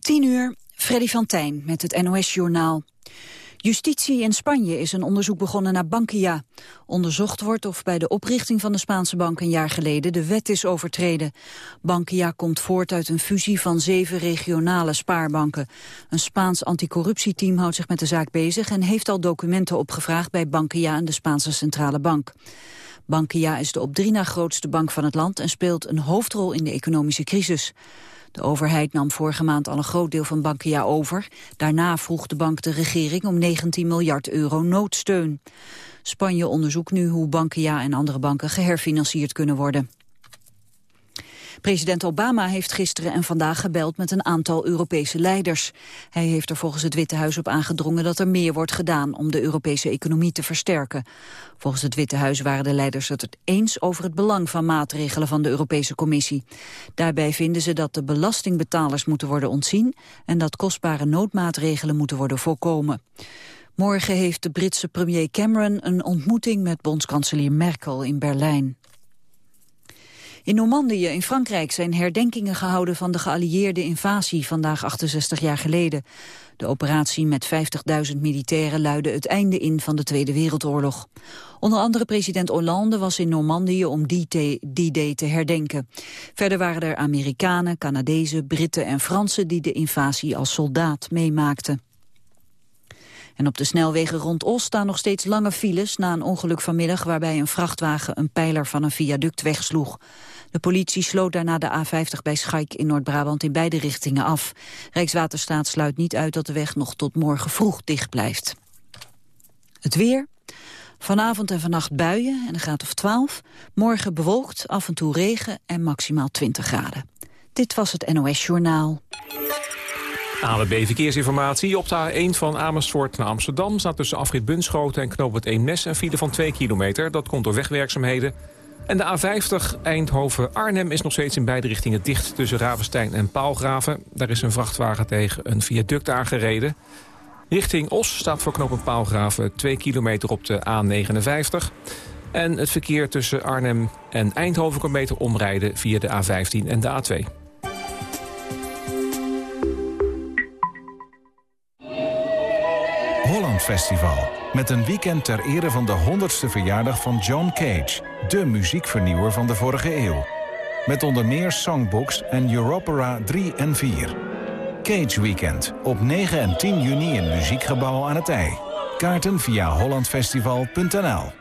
10 uur, Freddy van Tijn met het NOS-journaal. Justitie in Spanje is een onderzoek begonnen naar Bankia. Onderzocht wordt of bij de oprichting van de Spaanse bank een jaar geleden de wet is overtreden. Bankia komt voort uit een fusie van zeven regionale spaarbanken. Een Spaans anticorruptieteam houdt zich met de zaak bezig en heeft al documenten opgevraagd bij Bankia en de Spaanse Centrale Bank. Bankia is de op drie na grootste bank van het land en speelt een hoofdrol in de economische crisis. De overheid nam vorige maand al een groot deel van Bankia over. Daarna vroeg de bank de regering om 19 miljard euro noodsteun. Spanje onderzoekt nu hoe Bankia en andere banken geherfinancierd kunnen worden. President Obama heeft gisteren en vandaag gebeld met een aantal Europese leiders. Hij heeft er volgens het Witte Huis op aangedrongen dat er meer wordt gedaan om de Europese economie te versterken. Volgens het Witte Huis waren de leiders het eens over het belang van maatregelen van de Europese Commissie. Daarbij vinden ze dat de belastingbetalers moeten worden ontzien en dat kostbare noodmaatregelen moeten worden voorkomen. Morgen heeft de Britse premier Cameron een ontmoeting met bondskanselier Merkel in Berlijn. In Normandië in Frankrijk zijn herdenkingen gehouden van de geallieerde invasie vandaag 68 jaar geleden. De operatie met 50.000 militairen luidde het einde in van de Tweede Wereldoorlog. Onder andere president Hollande was in Normandië om die day te herdenken. Verder waren er Amerikanen, Canadezen, Britten en Fransen die de invasie als soldaat meemaakten. En op de snelwegen rond Os staan nog steeds lange files na een ongeluk vanmiddag waarbij een vrachtwagen een pijler van een viaduct wegsloeg. De politie sloot daarna de A50 bij Schaik in Noord-Brabant in beide richtingen af. Rijkswaterstaat sluit niet uit dat de weg nog tot morgen vroeg dicht blijft. Het weer. Vanavond en vannacht buien en een graad of 12. Morgen bewolkt, af en toe regen en maximaal 20 graden. Dit was het NOS Journaal. ANWB Verkeersinformatie. Op de A1 van Amersfoort naar Amsterdam... staat tussen afrit Bunschoten en Knoop het Eemnes een file van 2 kilometer. Dat komt door wegwerkzaamheden. En de A50 Eindhoven-Arnhem is nog steeds in beide richtingen dicht... tussen Ravenstein en Paalgraven. Daar is een vrachtwagen tegen een viaduct aangereden. Richting Os staat voor knooppunt Paalgraven 2 kilometer op de A59. En het verkeer tussen Arnhem en Eindhoven kan beter omrijden via de A15 en de A2. Festival. Met een weekend ter ere van de 100ste verjaardag van John Cage. De muziekvernieuwer van de vorige eeuw. Met onder meer songbooks en Europera 3 en 4. Cage Weekend op 9 en 10 juni in Muziekgebouw aan het IJ. Kaarten via hollandfestival.nl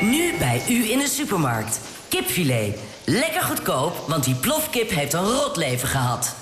Nu bij u in de supermarkt. Kipfilet. Lekker goedkoop, want die plofkip heeft een rot leven gehad.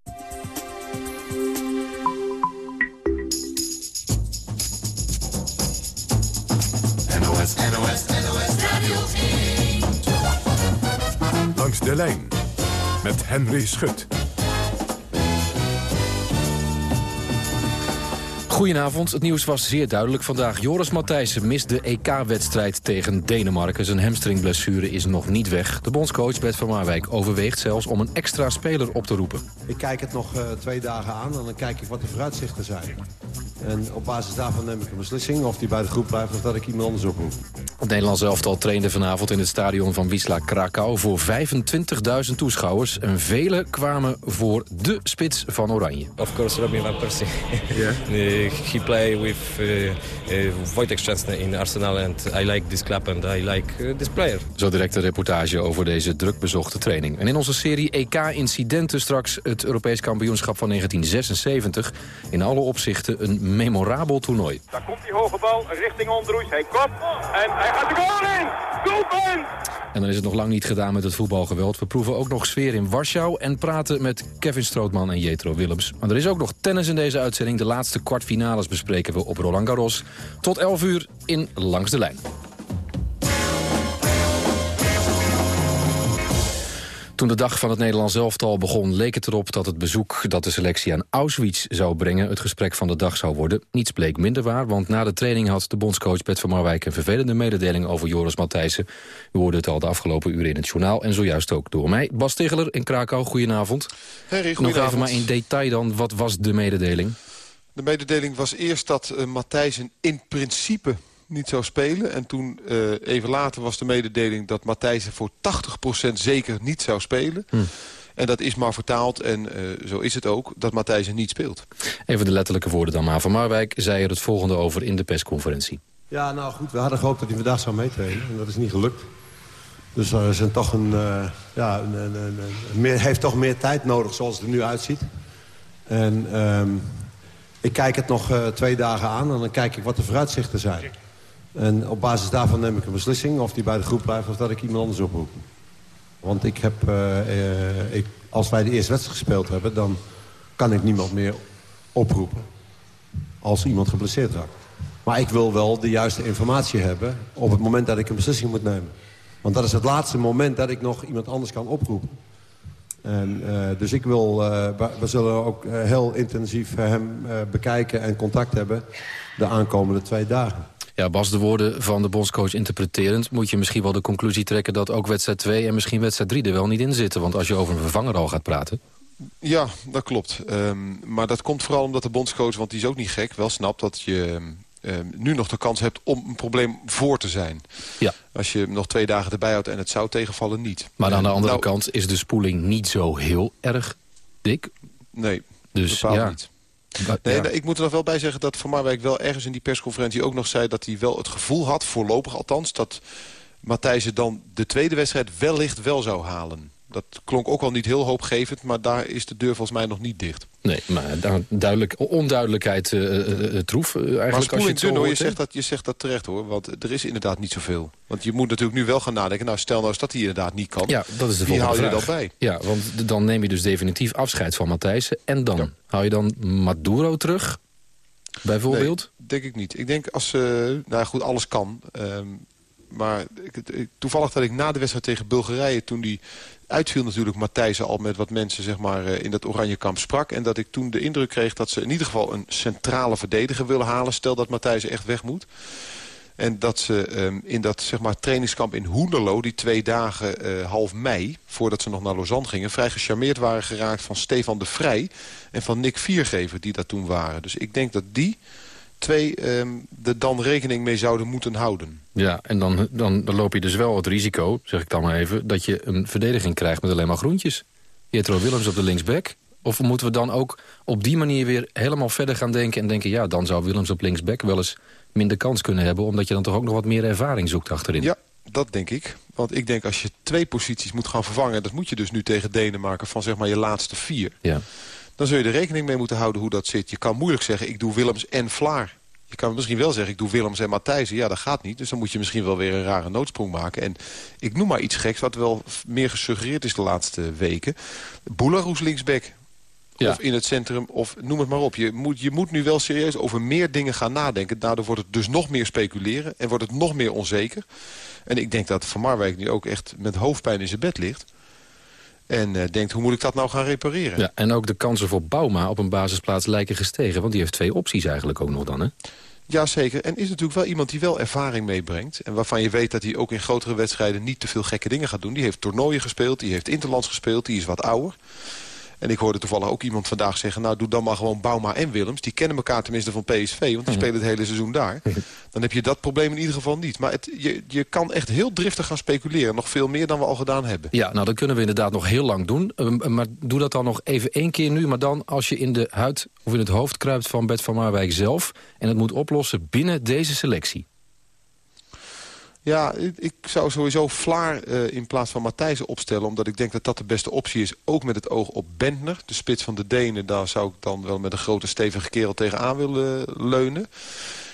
NOS, NOS, NOS Radio 1. Langs de lijn met Henry Schut. Goedenavond, het nieuws was zeer duidelijk vandaag. Joris Matthijssen mist de EK-wedstrijd tegen Denemarken. Zijn hamstringblessure is nog niet weg. De bondscoach Bert van Marwijk overweegt zelfs om een extra speler op te roepen. Ik kijk het nog uh, twee dagen aan en dan kijk ik wat de vooruitzichten zijn. En op basis daarvan neem ik een beslissing of die bij de groep blijft of dat ik iemand anders oproep. Het Nederlands elftal trainde vanavond in het stadion van Wisla Krakau voor 25.000 toeschouwers. En velen kwamen voor de spits van Oranje. Of course Robin van Persie. Yeah. he play with uh, uh, Wojtek Szczęsny in Arsenal and I like this club and I like uh, this player. Zo direct een reportage over deze druk bezochte training. En in onze serie EK-incidenten straks het Europees kampioenschap van 1976. In alle opzichten een memorabel toernooi. Daar komt die hoge bal richting Ondroes. Hij kopt en hij gaat de goal in! Doelpunt! En dan is het nog lang niet gedaan met het voetbalgeweld. We proeven ook nog sfeer in Warschau en praten met Kevin Strootman en Jetro Willems. Maar er is ook nog tennis in deze uitzending. De laatste kwartfinales bespreken we op Roland Garros. Tot 11 uur in Langs de Lijn. Toen de dag van het Nederlands elftal begon... leek het erop dat het bezoek dat de selectie aan Auschwitz zou brengen... het gesprek van de dag zou worden. Niets bleek minder waar, want na de training had de bondscoach Bert van Marwijk... een vervelende mededeling over Joris Matthijssen. U hoorde het al de afgelopen uren in het journaal... en zojuist ook door mij. Bas Tegeler in Krakau, goedenavond. Harry, Nog even maar in detail dan, wat was de mededeling? De mededeling was eerst dat uh, Matthijssen in principe niet zou spelen. En toen, uh, even later, was de mededeling dat Matthijsen voor 80% zeker niet zou spelen. Hm. En dat is maar vertaald, en uh, zo is het ook, dat Matthijsen niet speelt. Even de letterlijke woorden dan maar. Van Marwijk zei er het volgende over in de persconferentie. Ja, nou goed, we hadden gehoopt dat hij vandaag zou meetrainen. En dat is niet gelukt. Dus er is een, toch een, uh, ja, een, een, een, meer, heeft toch meer tijd nodig zoals het er nu uitziet. En um, ik kijk het nog uh, twee dagen aan en dan kijk ik wat de vooruitzichten zijn. En op basis daarvan neem ik een beslissing of die bij de groep blijft... of dat ik iemand anders oproep. Want ik heb, uh, ik, als wij de eerste wedstrijd gespeeld hebben... dan kan ik niemand meer oproepen als iemand geblesseerd raakt. Maar ik wil wel de juiste informatie hebben... op het moment dat ik een beslissing moet nemen. Want dat is het laatste moment dat ik nog iemand anders kan oproepen. En, uh, dus ik wil, we, zullen ook heel intensief hem bekijken en contact hebben... de aankomende twee dagen. Ja, Bas, de woorden van de bondscoach interpreterend... moet je misschien wel de conclusie trekken dat ook wedstrijd 2... en misschien wedstrijd 3 er wel niet in zitten. Want als je over een vervanger al gaat praten... Ja, dat klopt. Um, maar dat komt vooral omdat de bondscoach, want die is ook niet gek... wel snapt dat je um, nu nog de kans hebt om een probleem voor te zijn. Ja. Als je nog twee dagen erbij houdt en het zou tegenvallen, niet. Maar aan de andere nou, kant is de spoeling niet zo heel erg dik. Nee, dus bepaald ja. niet. Nee, ja. nee, ik moet er nog wel bij zeggen dat Van Marwijk wel ergens in die persconferentie ook nog zei... dat hij wel het gevoel had, voorlopig althans... dat Matthijsen dan de tweede wedstrijd wellicht wel zou halen. Dat klonk ook al niet heel hoopgevend, maar daar is de deur volgens mij nog niet dicht. Nee, maar duidelijk, onduidelijkheid uh, uh, troef uh, eigenlijk. Maar als je, het dun, hoor, hoort, je, zegt dat, je zegt dat terecht hoor, want er is inderdaad niet zoveel. Want je moet natuurlijk nu wel gaan nadenken, nou stel nou eens dat hij inderdaad niet kan. Ja, dat is de Wie volgende haal je er dan bij? Ja, want dan neem je dus definitief afscheid van Matthijssen. En dan? Ja. Hou je dan Maduro terug, bijvoorbeeld? Nee, denk ik niet. Ik denk als, uh, nou goed, alles kan. Um, maar ik, ik, toevallig dat ik na de wedstrijd tegen Bulgarije... toen die uitviel natuurlijk Matthijsen al met wat mensen zeg maar, in dat oranje kamp sprak. En dat ik toen de indruk kreeg dat ze in ieder geval een centrale verdediger willen halen. Stel dat Matthijsen echt weg moet. En dat ze um, in dat zeg maar, trainingskamp in Hoenderlo, die twee dagen uh, half mei... voordat ze nog naar Lausanne gingen, vrij gecharmeerd waren geraakt van Stefan de Vrij... en van Nick Viergever, die daar toen waren. Dus ik denk dat die twee um, er dan rekening mee zouden moeten houden. Ja, en dan, dan, dan loop je dus wel het risico, zeg ik dan maar even... dat je een verdediging krijgt met alleen maar groentjes. Jetro Willems op de linksback. Of moeten we dan ook op die manier weer helemaal verder gaan denken... en denken, ja, dan zou Willems op linksback wel eens minder kans kunnen hebben... omdat je dan toch ook nog wat meer ervaring zoekt achterin. Ja, dat denk ik. Want ik denk als je twee posities moet gaan vervangen... dat moet je dus nu tegen Denemarken van zeg maar je laatste vier... Ja. Dan zul je er rekening mee moeten houden hoe dat zit. Je kan moeilijk zeggen, ik doe Willems en Vlaar. Je kan misschien wel zeggen, ik doe Willems en Matthijsen. Ja, dat gaat niet. Dus dan moet je misschien wel weer een rare noodsprong maken. En ik noem maar iets geks, wat wel meer gesuggereerd is de laatste weken. Boularoes linksback. Ja. Of in het centrum, of noem het maar op. Je moet, je moet nu wel serieus over meer dingen gaan nadenken. Daardoor wordt het dus nog meer speculeren. En wordt het nog meer onzeker. En ik denk dat Van Marwijk nu ook echt met hoofdpijn in zijn bed ligt. En uh, denkt, hoe moet ik dat nou gaan repareren? Ja, en ook de kansen voor Bauma op een basisplaats lijken gestegen. Want die heeft twee opties eigenlijk ook nog dan, hè? Jazeker. En is natuurlijk wel iemand die wel ervaring meebrengt. En waarvan je weet dat hij ook in grotere wedstrijden niet te veel gekke dingen gaat doen. Die heeft toernooien gespeeld, die heeft interlands gespeeld, die is wat ouder. En ik hoorde toevallig ook iemand vandaag zeggen... nou, doe dan maar gewoon Bauma en Willems. Die kennen elkaar tenminste van PSV, want die spelen het hele seizoen daar. Dan heb je dat probleem in ieder geval niet. Maar het, je, je kan echt heel driftig gaan speculeren. Nog veel meer dan we al gedaan hebben. Ja, nou, dat kunnen we inderdaad nog heel lang doen. Uh, maar doe dat dan nog even één keer nu. Maar dan als je in de huid of in het hoofd kruipt van Bert van Marwijk zelf... en het moet oplossen binnen deze selectie. Ja, ik zou sowieso Vlaar uh, in plaats van Matthijsen opstellen... omdat ik denk dat dat de beste optie is. Ook met het oog op Bentner, de spits van de Denen. Daar zou ik dan wel met een grote stevige kerel tegenaan willen leunen.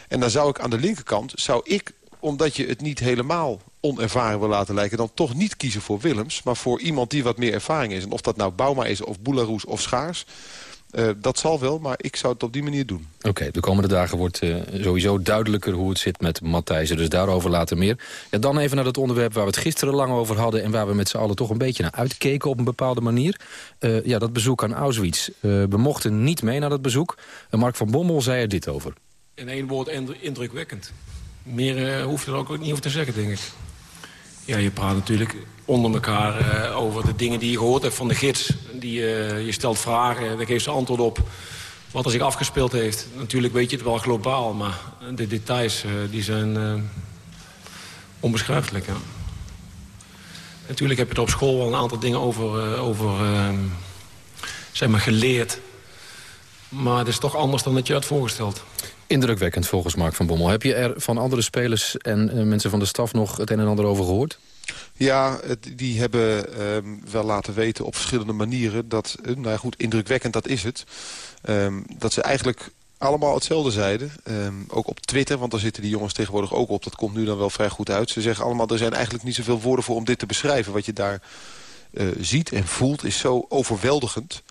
En dan zou ik aan de linkerkant... zou ik omdat je het niet helemaal onervaren wil laten lijken... dan toch niet kiezen voor Willems, maar voor iemand die wat meer ervaring is. En of dat nou Bauma is, of Boularoes of Schaars... Uh, dat zal wel, maar ik zou het op die manier doen. Oké, de komende dagen wordt uh, sowieso duidelijker hoe het zit met Matthijsen. Dus daarover later meer. Ja, dan even naar het onderwerp waar we het gisteren lang over hadden... en waar we met z'n allen toch een beetje naar uitkeken op een bepaalde manier. Uh, ja, dat bezoek aan Auschwitz. we mochten niet mee naar dat bezoek. Mark van Bommel zei er dit over. In één woord indrukwekkend. Meer hoeft er ook niet over te zeggen, denk ik. Ja, je praat natuurlijk onder elkaar uh, over de dingen die je gehoord hebt van de gids. Die, uh, je stelt vragen, daar geeft ze antwoord op wat er zich afgespeeld heeft. Natuurlijk weet je het wel globaal, maar de details uh, die zijn onbeschrijfelijk. Natuurlijk heb je er op school wel een aantal dingen over, over zeg maar geleerd. Maar het is toch anders dan dat je had voorgesteld. Indrukwekkend volgens Mark van Bommel. Heb je er van andere spelers en mensen van de staf nog het een en ander over gehoord? Ja, die hebben um, wel laten weten op verschillende manieren... dat, uh, nou ja, goed, indrukwekkend dat is het... Um, dat ze eigenlijk allemaal hetzelfde zeiden. Um, ook op Twitter, want daar zitten die jongens tegenwoordig ook op. Dat komt nu dan wel vrij goed uit. Ze zeggen allemaal, er zijn eigenlijk niet zoveel woorden voor om dit te beschrijven. Wat je daar uh, ziet en voelt is zo overweldigend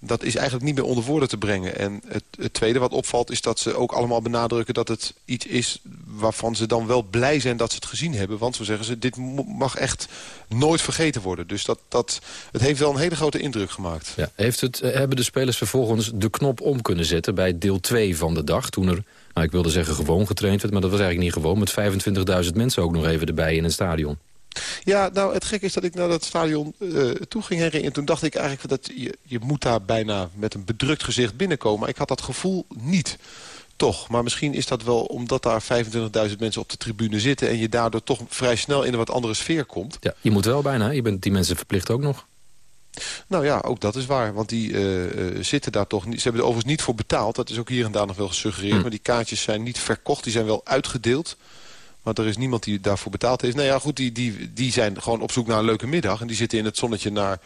dat is eigenlijk niet meer onder woorden te brengen. En het, het, tweede wat opvalt is dat ze ook allemaal benadrukken... dat het iets is waarvan ze dan wel blij zijn dat ze het gezien hebben. Want zo zeggen ze, dit mag echt nooit vergeten worden. Dus dat, dat, het heeft wel een hele grote indruk gemaakt. Ja, heeft het, eh, hebben de spelers vervolgens de knop om kunnen zetten... bij deel 2 van de dag, toen er, nou, ik wilde zeggen gewoon getraind werd... maar dat was eigenlijk niet gewoon, met 25.000 mensen ook nog even erbij in het stadion. Ja, nou het gekke is dat ik naar dat stadion uh, toe ging herinneren. En toen dacht ik eigenlijk dat je, je moet daar bijna met een bedrukt gezicht binnenkomen. Maar ik had dat gevoel niet. Toch, maar misschien is dat wel omdat daar 25.000 mensen op de tribune zitten... en je daardoor toch vrij snel in een wat andere sfeer komt. Ja, je moet wel bijna, je bent die mensen verplicht ook nog. Nou ja, ook dat is waar. Want die uh, uh, zitten daar toch niet. Ze hebben er overigens niet voor betaald. Dat is ook hier en daar nog wel gesuggereerd. Hm. Maar die kaartjes zijn niet verkocht. Die zijn wel uitgedeeld. Maar er is niemand die daarvoor betaald heeft. Nou ja, goed, die, die, die zijn gewoon op zoek naar een leuke middag. En die zitten in het zonnetje naar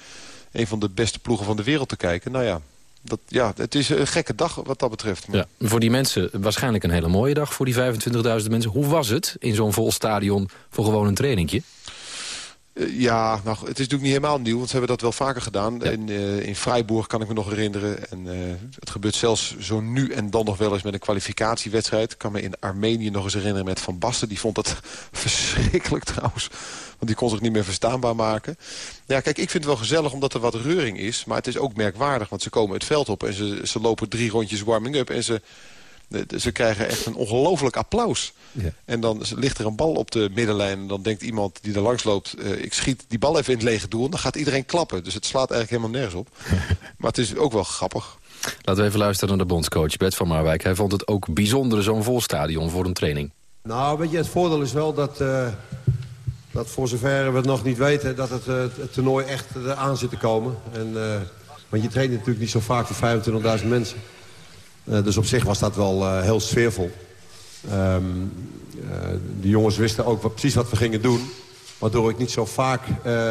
een van de beste ploegen van de wereld te kijken. Nou ja, dat, ja, het is een gekke dag wat dat betreft. Ja, voor die mensen waarschijnlijk een hele mooie dag voor die 25.000 mensen. Hoe was het in zo'n vol stadion voor gewoon een trainingje? Uh, ja, nou, het is natuurlijk niet helemaal nieuw, want ze hebben dat wel vaker gedaan. Ja. In, uh, in Freiburg kan ik me nog herinneren. En, uh, het gebeurt zelfs zo nu en dan nog wel eens met een kwalificatiewedstrijd. Ik kan me in Armenië nog eens herinneren met Van Basten. Die vond dat verschrikkelijk trouwens. Want die kon zich niet meer verstaanbaar maken. Ja, kijk, ik vind het wel gezellig omdat er wat reuring is. Maar het is ook merkwaardig, want ze komen het veld op... en ze, ze lopen drie rondjes warming-up en ze ze krijgen echt een ongelooflijk applaus. Ja. En dan ligt er een bal op de middenlijn. En dan denkt iemand die er langs loopt... Uh, ik schiet die bal even in het lege doel. En dan gaat iedereen klappen. Dus het slaat eigenlijk helemaal nergens op. maar het is ook wel grappig. Laten we even luisteren naar de bondscoach Bert van Marwijk. Hij vond het ook bijzonder zo'n vol stadion voor een training. Nou, weet je, het voordeel is wel dat... Uh, dat voor zover we het nog niet weten... dat het, uh, het toernooi echt aan zit te komen. En, want je traint natuurlijk niet zo vaak voor 25.000 mensen. Uh, dus op zich was dat wel uh, heel sfeervol. Um, uh, de jongens wisten ook wat, precies wat we gingen doen. Waardoor ik niet zo vaak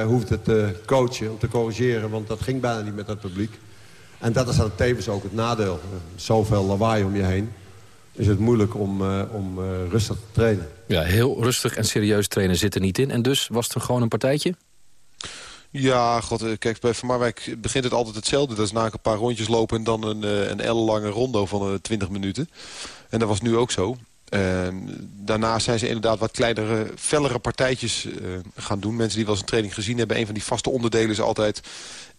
hoefde te coachen, om te corrigeren. Want dat ging bijna niet met het publiek. En dat is dan tevens ook het nadeel. zoveel lawaai om je heen. Is het moeilijk om, om rustig te trainen. Ja, heel rustig en serieus trainen zit er niet in. En dus was het gewoon een partijtje? Ja, god, eh, kijk, bij Van Marwijk begint het altijd hetzelfde. Dat is na een paar rondjes lopen en dan een, eh, een ellenlange rondo van 20 eh, minuten. En dat was nu ook zo. Uh, daarna zijn ze inderdaad wat kleinere, fellere partijtjes gaan doen. Mensen die wel eens een training gezien hebben. Een van die vaste onderdelen is altijd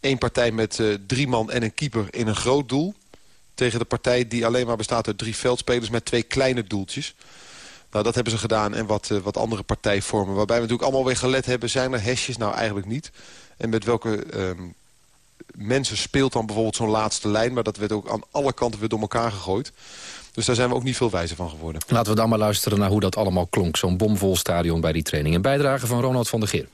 één partij met drie man en een keeper in een groot doel. Tegen de partij die alleen maar bestaat uit drie veldspelers met twee kleine doeltjes. Nou, dat hebben ze gedaan en wat, wat andere partijvormen. Waarbij we natuurlijk allemaal weer gelet hebben. Zijn er hesjes? Nou, eigenlijk niet. En met welke um, mensen speelt dan bijvoorbeeld zo'n laatste lijn. Maar dat werd ook aan alle kanten weer door elkaar gegooid. Dus daar zijn we ook niet veel wijzer van geworden. Laten we dan maar luisteren naar hoe dat allemaal klonk. Zo'n bomvol stadion bij die training. Een bijdrage van Ronald van der Geer.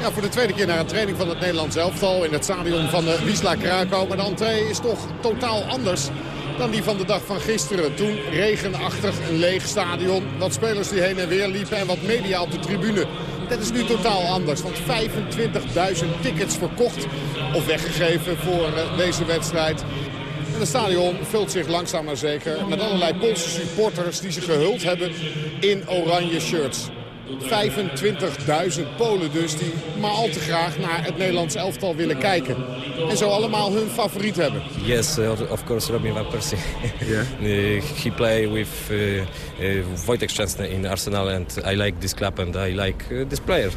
Ja, voor de tweede keer naar een training van het Nederlands elftal in het stadion van de Wisla Krakau. Maar de entree is toch totaal anders dan die van de dag van gisteren. Toen regenachtig, een leeg stadion. Wat spelers die heen en weer liepen en wat media op de tribune. Dat is nu totaal anders. Want 25.000 tickets verkocht of weggegeven voor uh, deze wedstrijd. En het stadion vult zich langzaam maar zeker met allerlei Poolse supporters die zich gehuld hebben in oranje shirts. 25.000 Polen dus die maar al te graag naar het Nederlands elftal willen kijken. En zo allemaal hun favoriet hebben. Yes, uh, of course, Robin van Persie. Yeah. uh, he play with uh, uh, Wojtek Szczęsny in Arsenal and I like this club and I like this player.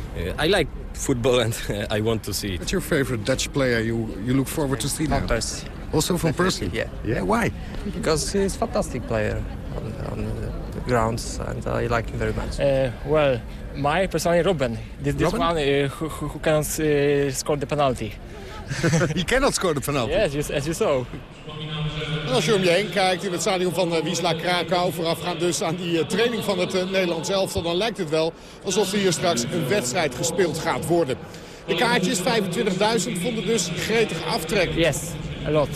I like football and I want to see it. What's your favorite Dutch player you, you look forward to see now? Van Persie. Also from Persie? Yeah. Yeah, why? Because he's a fantastic player on, on the grounds and I like him very much. Uh, well, my personally Robin. This, one uh, who, who cannot uh, score the penalty. he cannot score the penalty. Yes, as you saw. En als je om je heen kijkt in het stadion van eh, Wisla Krakau... voorafgaand dus aan die eh, training van het eh, Nederlands elftal... dan lijkt het wel alsof er hier straks een wedstrijd gespeeld gaat worden. De kaartjes, 25.000, vonden dus gretig aftrek. Yes, a lot.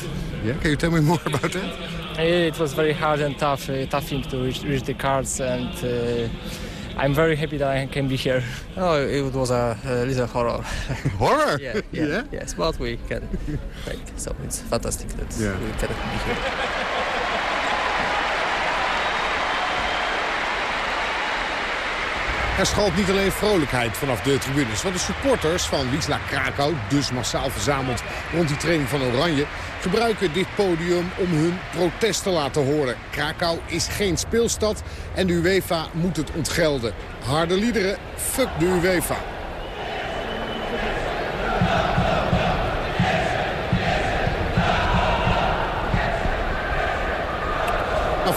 Yeah, can you tell me more about that? Uh, It was very hard and tough, uh, tough thing to reach, reach the cards, and uh, I'm very happy that I can be here. Oh, it was a, a little horror. Horror? yeah, yeah, Yeah? yes, but we can take. So it's fantastic that Yeah. we can be here. Er schoolt niet alleen vrolijkheid vanaf de tribunes. Want de supporters van Wisla Krakau, dus massaal verzameld rond die training van Oranje... gebruiken dit podium om hun protest te laten horen. Krakau is geen speelstad en de UEFA moet het ontgelden. Harde liederen, fuck de UEFA.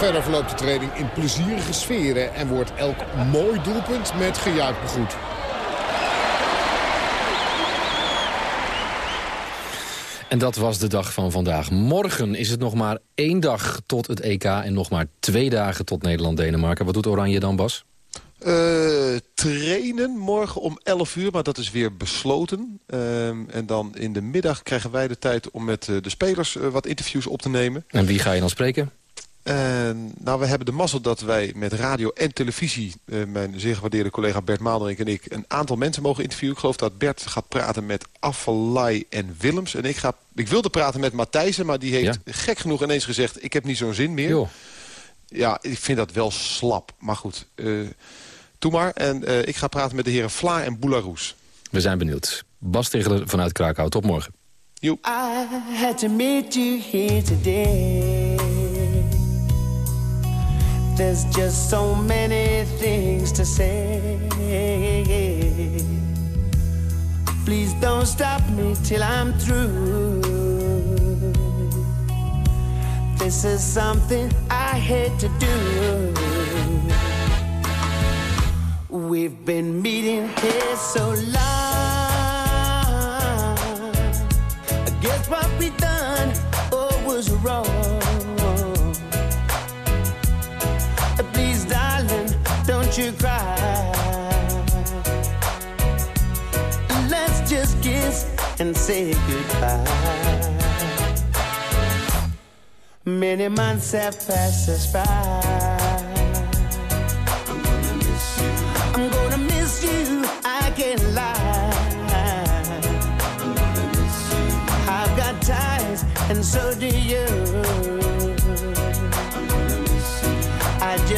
Verder verloopt de training in plezierige sferen... en wordt elk mooi doelpunt met gejuich begroet. En dat was de dag van vandaag. Morgen is het nog maar één dag tot het EK... en nog maar twee dagen tot Nederland-Denemarken. Wat doet Oranje dan, Bas? Eh, trainen morgen om 11 uur, maar dat is weer besloten. Ehm, en dan in de middag krijgen wij de tijd om met eh, de spelers eh, wat interviews op te nemen. En wie ga je dan spreken? En, nou, we hebben de mazzel dat wij met radio en televisie... eh, mijn zeer gewaardeerde collega Bert Maalderink en ik... een aantal mensen mogen interviewen. Ik geloof dat Bert gaat praten met Affelay en Willems. En ik, ga, ik wilde praten met Matthijsen, maar die heeft gek genoeg ineens gezegd... ik heb niet zo'n zin meer. Ja, ik vind dat wel slap. Maar goed, eh doe maar. En eh, ik ga praten met de heren Vla en Boularoes. We zijn benieuwd. Bas Tegeler vanuit Krakau. Tot morgen. I had to meet you here today. There's just so many things to say. Please don't stop me till I'm through. This is something I hate to do. We've been meeting here so long. I guess what we done oh, was wrong. Don't you cry. Let's just kiss and say goodbye. Many months have passed us by. I'm gonna miss you, I can't lie. I've got ties, and so do you.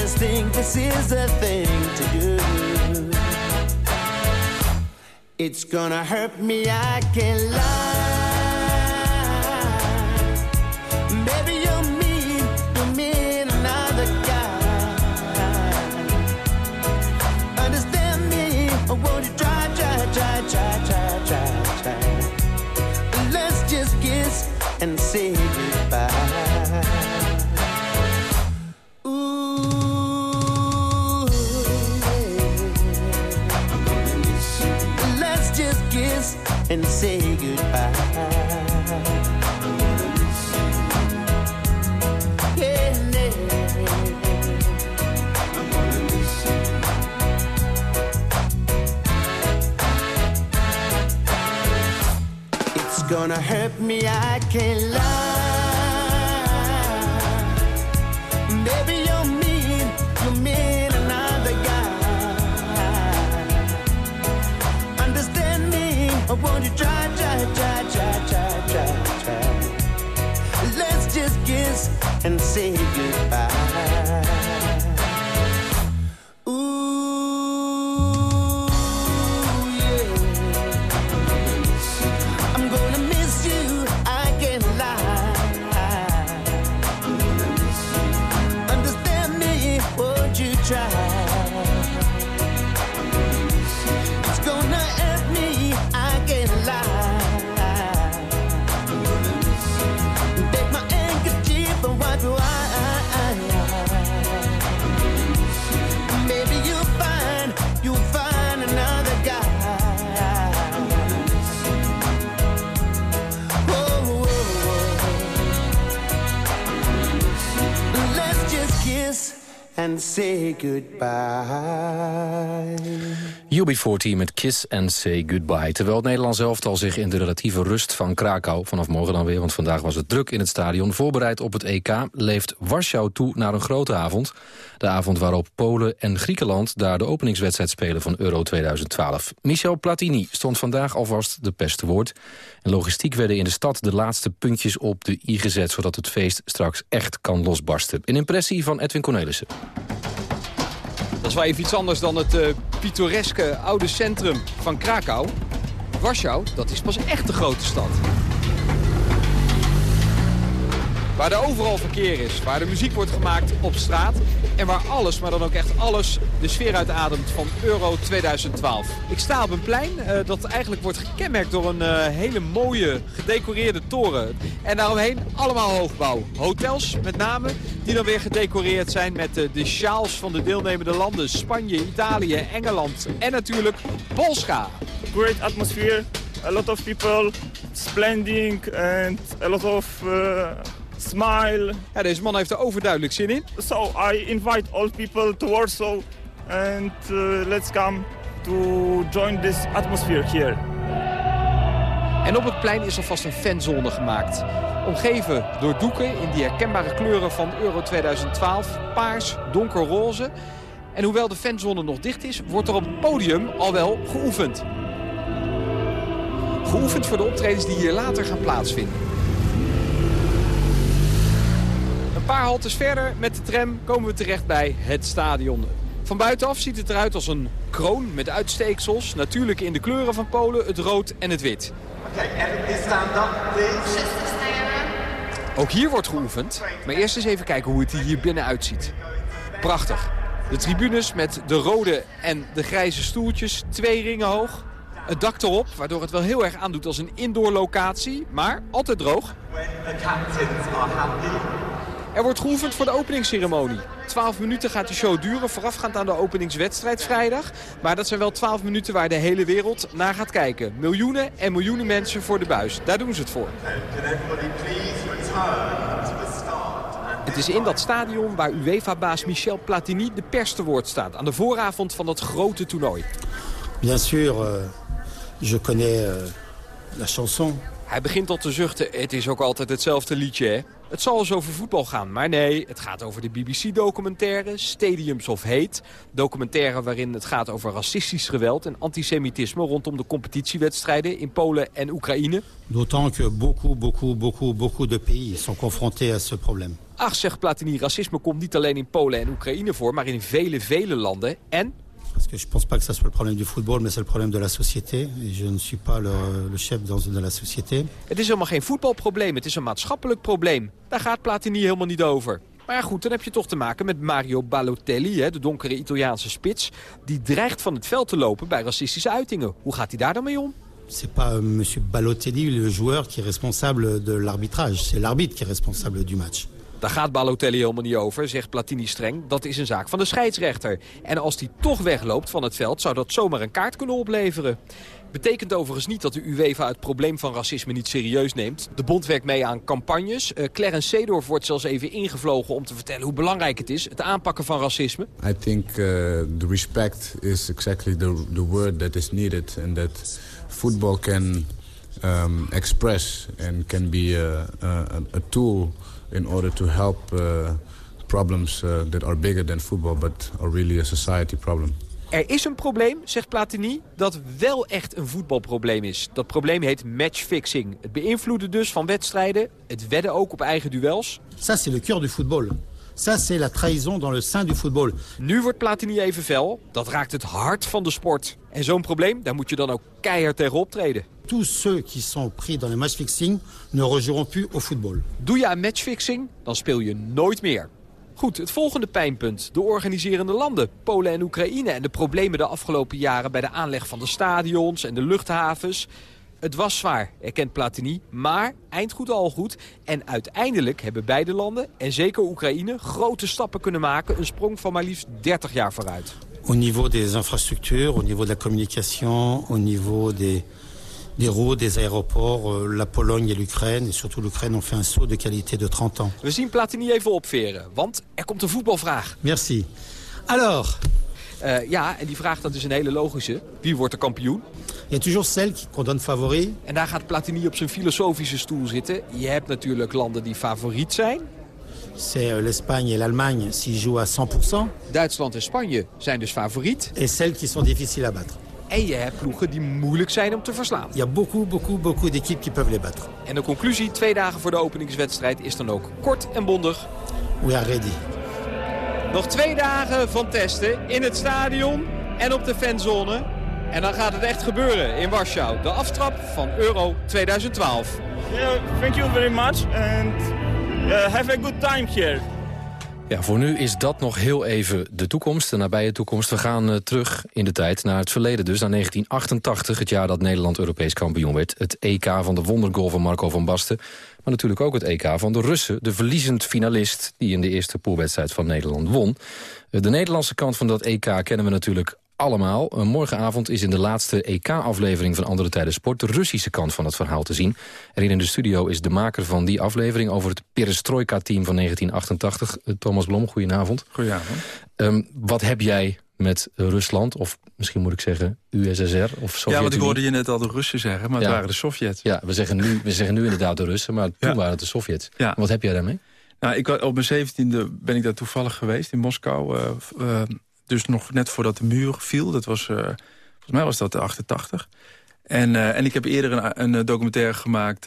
Just think this is the thing to do. It's gonna hurt me, I can't lie. Maybe you're gonna hurt me, I can't lie. Maybe you're mean, you're mean another guy. Understand me, or won't you try, try, try, try, try, try, try. Let's just kiss and say goodbye. And say goodbye. UB40 met Kiss and Say Goodbye. Terwijl het Nederlands elftal zich in de relatieve rust van Krakau... vanaf morgen dan weer, want vandaag was het druk in het stadion... voorbereid op het EK, leeft Warschau toe naar een grote avond. De avond waarop Polen en Griekenland daar de openingswedstrijd spelen van Euro 2012. Michel Platini stond vandaag alvast de pest te woord. En logistiek werden in de stad de laatste puntjes op de i gezet... zodat het feest straks echt kan losbarsten. Een impressie van Edwin Cornelissen. Dat is wel even iets anders dan het eh, pittoreske oude centrum van Krakau. Warschau, dat is pas echt de grote stad. Waar er overal verkeer is, waar de muziek wordt gemaakt op straat... en waar alles, maar dan ook echt alles, de sfeer uitademt van Euro 2012. Ik sta op een plein eh, dat eigenlijk wordt gekenmerkt door een eh, hele mooie gedecoreerde toren. En daaromheen allemaal hoogbouw. Hotels met name, die dan weer gedecoreerd zijn met eh, de sjaals van de deelnemende landen. Spanje, Italië, Engeland en natuurlijk Polska. great atmosphere, a lot of people splendid and a lot of smile. Ja, deze man heeft er overduidelijk zin in. So I invite all people to Warsaw and uh, let's come to join this atmosphere here. En op het plein is alvast een fanzone gemaakt. Omgeven door doeken in die herkenbare kleuren van Euro 2012. Paars, donkerroze. En hoewel de fanzone nog dicht is, wordt er op het podium al wel geoefend. Geoefend voor de optredens die hier later gaan plaatsvinden. Een paar haltes verder met de tram komen we terecht bij het stadion. Van buitenaf ziet het eruit als een kroon met uitsteeksels. Natuurlijk in de kleuren van Polen, het rood en het wit. Everybody stand up, please. Ook hier wordt geoefend. Maar eerst eens even kijken hoe het er hier binnen uitziet. Prachtig. De tribunes met de rode en de grijze stoeltjes, twee ringen hoog. Het dak erop, waardoor het wel heel erg aandoet als een indoor locatie, maar altijd droog. When the captains are happy. Er wordt geoefend voor de openingsceremonie. 12 minuten gaat de show duren, voorafgaand aan de openingswedstrijd vrijdag. Maar dat zijn wel 12 minuten waar de hele wereld naar gaat kijken. Miljoenen en miljoenen mensen voor de buis. Daar doen ze het voor. Het is in dat stadion waar UEFA-baas Michel Platini de pers te woord staat... aan de vooravond van dat grote toernooi. Bien sûr, euh, je connais euh, la chanson. Hij begint al te zuchten, het is ook altijd hetzelfde liedje, hè? Het zal eens over voetbal gaan, maar nee, het gaat over de BBC-documentaire... Stadiums of Hate, documentaire waarin het gaat over racistisch geweld... en antisemitisme rondom de competitiewedstrijden in Polen en Oekraïne. D'autant que beaucoup, beaucoup, beaucoup, beaucoup de pays sont confrontés à ce problème. Ach, zegt Platini, racisme komt niet alleen in Polen en Oekraïne voor... maar in vele, vele landen. En Parce que je pense pas que ça soit le problème du football, mais c'est le problème de la société. Et je ne suis pas le, le chef dans, de la société. Het is helemaal geen voetbalprobleem, het is een maatschappelijk probleem. Daar gaat Platini helemaal niet over. Maar goed, dan heb je toch te maken met Mario Balotelli, hè, de donkere Italiaanse spits. Die dreigt van het veld te lopen bij racistische uitingen. Hoe gaat hij daar dan mee om? C'est pas euh, monsieur Balotelli, le joueur, qui est responsable de l'arbitrage. C'est l'arbitre qui est responsable du match. Daar gaat Balotelli helemaal niet over, zegt Platini streng. Dat is een zaak van de scheidsrechter. En als hij toch wegloopt van het veld, zou dat zomaar een kaart kunnen opleveren. Betekent overigens niet dat de UEFA het probleem van racisme niet serieus neemt. De bond werkt mee aan campagnes. Uh, Clarence Seedorf wordt zelfs even ingevlogen om te vertellen hoe belangrijk het is. Het aanpakken van racisme. I think uh, the respect is exactly the, the word that is needed. And that football can um, express and can be a, a, a tool in order to help uh, problems uh, that are bigger than football, but are really a society problem. Er is een probleem, zegt Platini, dat wel echt een voetbalprobleem is. Dat probleem heet matchfixing. Het beïnvloeden dus van wedstrijden, het wedden ook op eigen duels. Ça, c'est le cœur du football. Ça, c'est la trahison dans le sein du football. Nu wordt Platini even fel. Dat raakt het hart van de sport. En zo'n probleem, daar moet je dan ook keihard tegen optreden. Tous ceux qui sont pris dans les matchs fixing ne rejoueront plus au football. Doe je aan matchfixing, dan speel je nooit meer. Goed, het volgende pijnpunt. De organiserende landen, Polen en Oekraïne... en de problemen de afgelopen jaren bij de aanleg van de stadions en de luchthavens. Het was zwaar, erkent Platini, maar eind goed al goed. En uiteindelijk hebben beide landen, en zeker Oekraïne... grote stappen kunnen maken, een sprong van maar liefst 30 jaar vooruit. Au niveau des infrastructures, au niveau de la communication, au niveau des, des routes, des aéroports, euh, la Pologne et l'Ukraine, et surtout l'Ukraine, ont fait un saut de qualité de 30 ans. We zien Platini even opveren, want er komt een voetbalvraag. Merci. Alors Eh, Ja, en die vraag dat is een hele logische. Wie wordt de kampioen? A toujours celle qui- qu'on donne favori. En daar gaat Platini op zijn filosofische stoel zitten. Je hebt natuurlijk landen die favoriet zijn. C'est euh, l'Espagne et l'Allemagne s'ils jouent à 100%. Duitsland en Spanje zijn dus favoriet. Et celles qui sont difficiles à battre. En je hebt ploegen die moeilijk zijn om te verslaan. Il y a beaucoup, beaucoup, beaucoup d'équipes qui peuvent les battre. En de conclusie, twee dagen voor de openingswedstrijd, is dan ook kort en bondig. We are ready. Nog twee dagen van testen in het stadion en op de fanzone. En dan gaat het echt gebeuren in Warschau. De aftrap van Euro 2012. Yeah, thank you very much and uh, have a good time here. Ja, voor nu is dat nog heel even de toekomst, de nabije toekomst. We gaan eh, terug in de tijd naar het verleden dus, naar 1988... het jaar dat Nederland Europees kampioen werd. Het EK van de wondergoal van Marco van Basten. Maar natuurlijk ook het EK van de Russen, de verliezend finalist... die in de eerste poolwedstrijd van Nederland won. Eh, De Nederlandse kant van dat EK kennen we natuurlijk allemaal. Eh, Morgenavond is in de laatste EK-aflevering van Andere Tijden Sport... de Russische kant van het verhaal te zien. En in de studio is de maker van die aflevering... over het Perestroika-team van 1988. Eh, Thomas Blom, goedenavond. Goedenavond. Ehm, wat heb jij met Rusland, of misschien moet ik zeggen USSR of Sovjet-Unie? Ja, want ik hoorde je net al de Russen zeggen, maar het Ja. waren de Sovjets. Ja, we zeggen, nu, we zeggen nu inderdaad de Russen, maar toen waren het de Sovjets. Ja. Wat heb jij daarmee? Nou, ik, op mijn zeventiende ben ik daar toevallig geweest in Moskou. eh, dus nog net voordat de muur viel. Dat was, eh, volgens mij was dat de 88. En, eh, en ik heb eerder een, een eh, documentaire gemaakt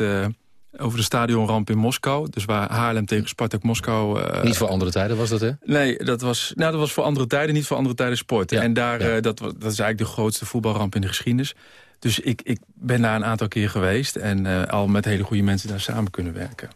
over de stadionramp in Moskou. Dus waar Haarlem tegen Spartak Moskou... Niet voor andere tijden was dat, hè? Nee, dat was, nou, dat was voor andere tijden, niet voor andere tijden sport. en daar, dat, wa- dat is eigenlijk de grootste voetbalramp in de geschiedenis. Dus ik, ik ben daar een aantal keer geweest... en al met hele goede mensen daar samen kunnen werken.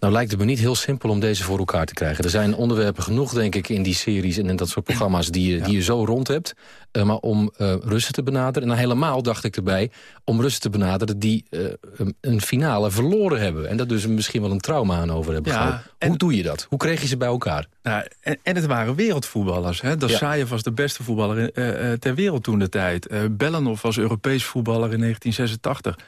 Nou lijkt het me niet heel simpel om deze voor elkaar te krijgen. Er zijn onderwerpen genoeg, denk ik, in die series en in dat soort programma's... die je, die je zo rond hebt. Eh, maar om eh Russen te benaderen, en dan helemaal dacht ik erbij... om Russen te benaderen die eh, een- een finale verloren hebben. En dat dus misschien wel een trauma aan over hebben Ja, gehouden. Hoe doe je dat? Hoe kreeg je ze bij elkaar? Nou, en, en het waren wereldvoetballers. Hè? Was de beste voetballer in, ter wereld toen de tijd. Belanov was Europees voetballer in 1986.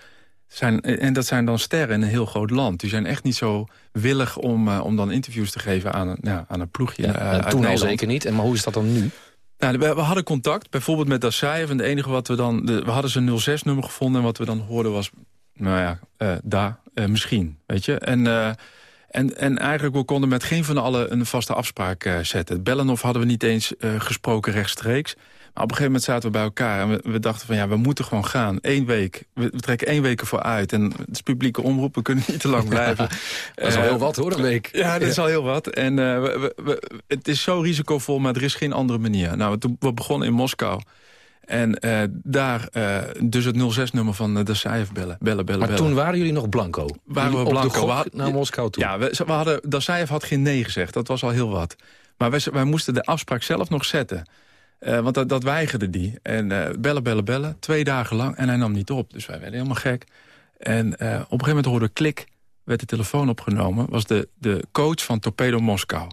Zijn, eh, en dat zijn dan sterren in een heel groot land. Die zijn echt niet zo willig om, eh, om dan interviews te geven aan een, ja, aan een ploegje. Ja, eh, toen al zeker niet. En maar hoe is dat dan nu? Nou, we, we hadden contact, bijvoorbeeld met Dasayev. En het enige wat we dan... De, we hadden zijn 06-nummer gevonden. En wat we dan hoorden was... Nou ja, eh, daar, misschien, weet je. En, en, en eigenlijk, we konden met geen van allen een vaste afspraak zetten. Bellenhof hadden we niet eens gesproken rechtstreeks. Maar op een gegeven moment zaten we bij elkaar. En we, we dachten van, ja, we moeten gewoon gaan. Eén week. We, we trekken één week ervoor uit. En het is publieke omroep, we kunnen niet te lang blijven. Dat is al heel wat, hoor, een week. Ja, dat is Ja. al heel wat. En eh, we, het is zo risicovol, maar er is geen andere manier. Nou, toen, we begonnen in Moskou. En eh, daar eh, dus het 06-nummer van uh, bellen. Bellen, bellen, Maar bellen. toen waren jullie nog blanco? waren we Jullie blanco. We naar Moskou toe? Ja, we, we hadden, had geen nee gezegd. Dat was al heel wat. Maar wij, wij moesten de afspraak zelf nog zetten. Eh, want dat, dat weigerde die. En eh, bellen, bellen, bellen. Twee dagen lang. En hij nam niet op. Dus wij werden helemaal gek. En eh, op een gegeven moment hoorde klik. Werd de telefoon opgenomen. Was de, de coach van Torpedo Moskou.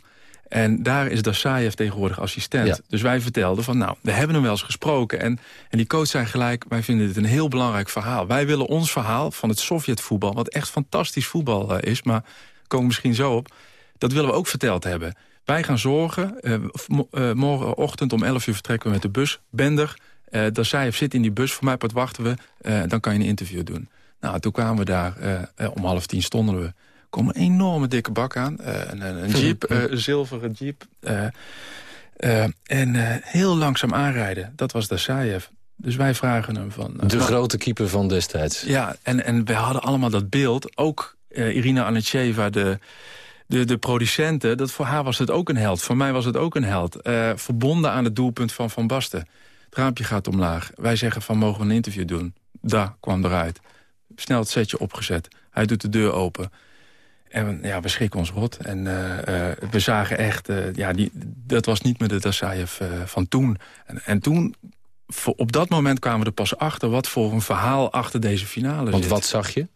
En daar is Dasayev tegenwoordig assistent. Ja. Dus wij vertelden van, nou, we hebben hem wel eens gesproken. En, en die coach zei gelijk, wij vinden dit een heel belangrijk verhaal. Wij willen ons verhaal van het Sovjetvoetbal... wat echt fantastisch voetbal is, maar komen we misschien zo op... dat willen we ook verteld hebben. Wij gaan zorgen, eh, eh, morgenochtend om 11 uur vertrekken we met de bus. Bender, eh Dasayev zit in die bus, voor mij part wachten we... eh, dan kan je een interview doen. Nou, toen kwamen we daar, om half tien stonden we kom een enorme dikke bak aan. eh, een, een, een jeep, eh, een zilveren jeep. eh, Eh, en eh, heel langzaam aanrijden, dat was Dasayev. Dus wij vragen hem van... De wat- grote keeper van destijds. Ja, en, en we hadden allemaal dat beeld. Ook eh, Irina Anacheva, de, de, de producenten. Dat voor haar was het ook een held. Voor mij was het ook een held. Eh, verbonden aan het doelpunt van Van Basten. Het raampje gaat omlaag. Wij zeggen van mogen we een interview doen. Daar kwam eruit. Snel het setje opgezet. Hij doet de deur open. En ja, we schrikken ons rot. En eh, eh, we zagen echt, ja, die, dat was niet meer de Dasayev eh, van toen. En, en toen, voor- op dat moment kwamen we er pas achter... wat voor een verhaal achter deze finale Want zit. wat zag je?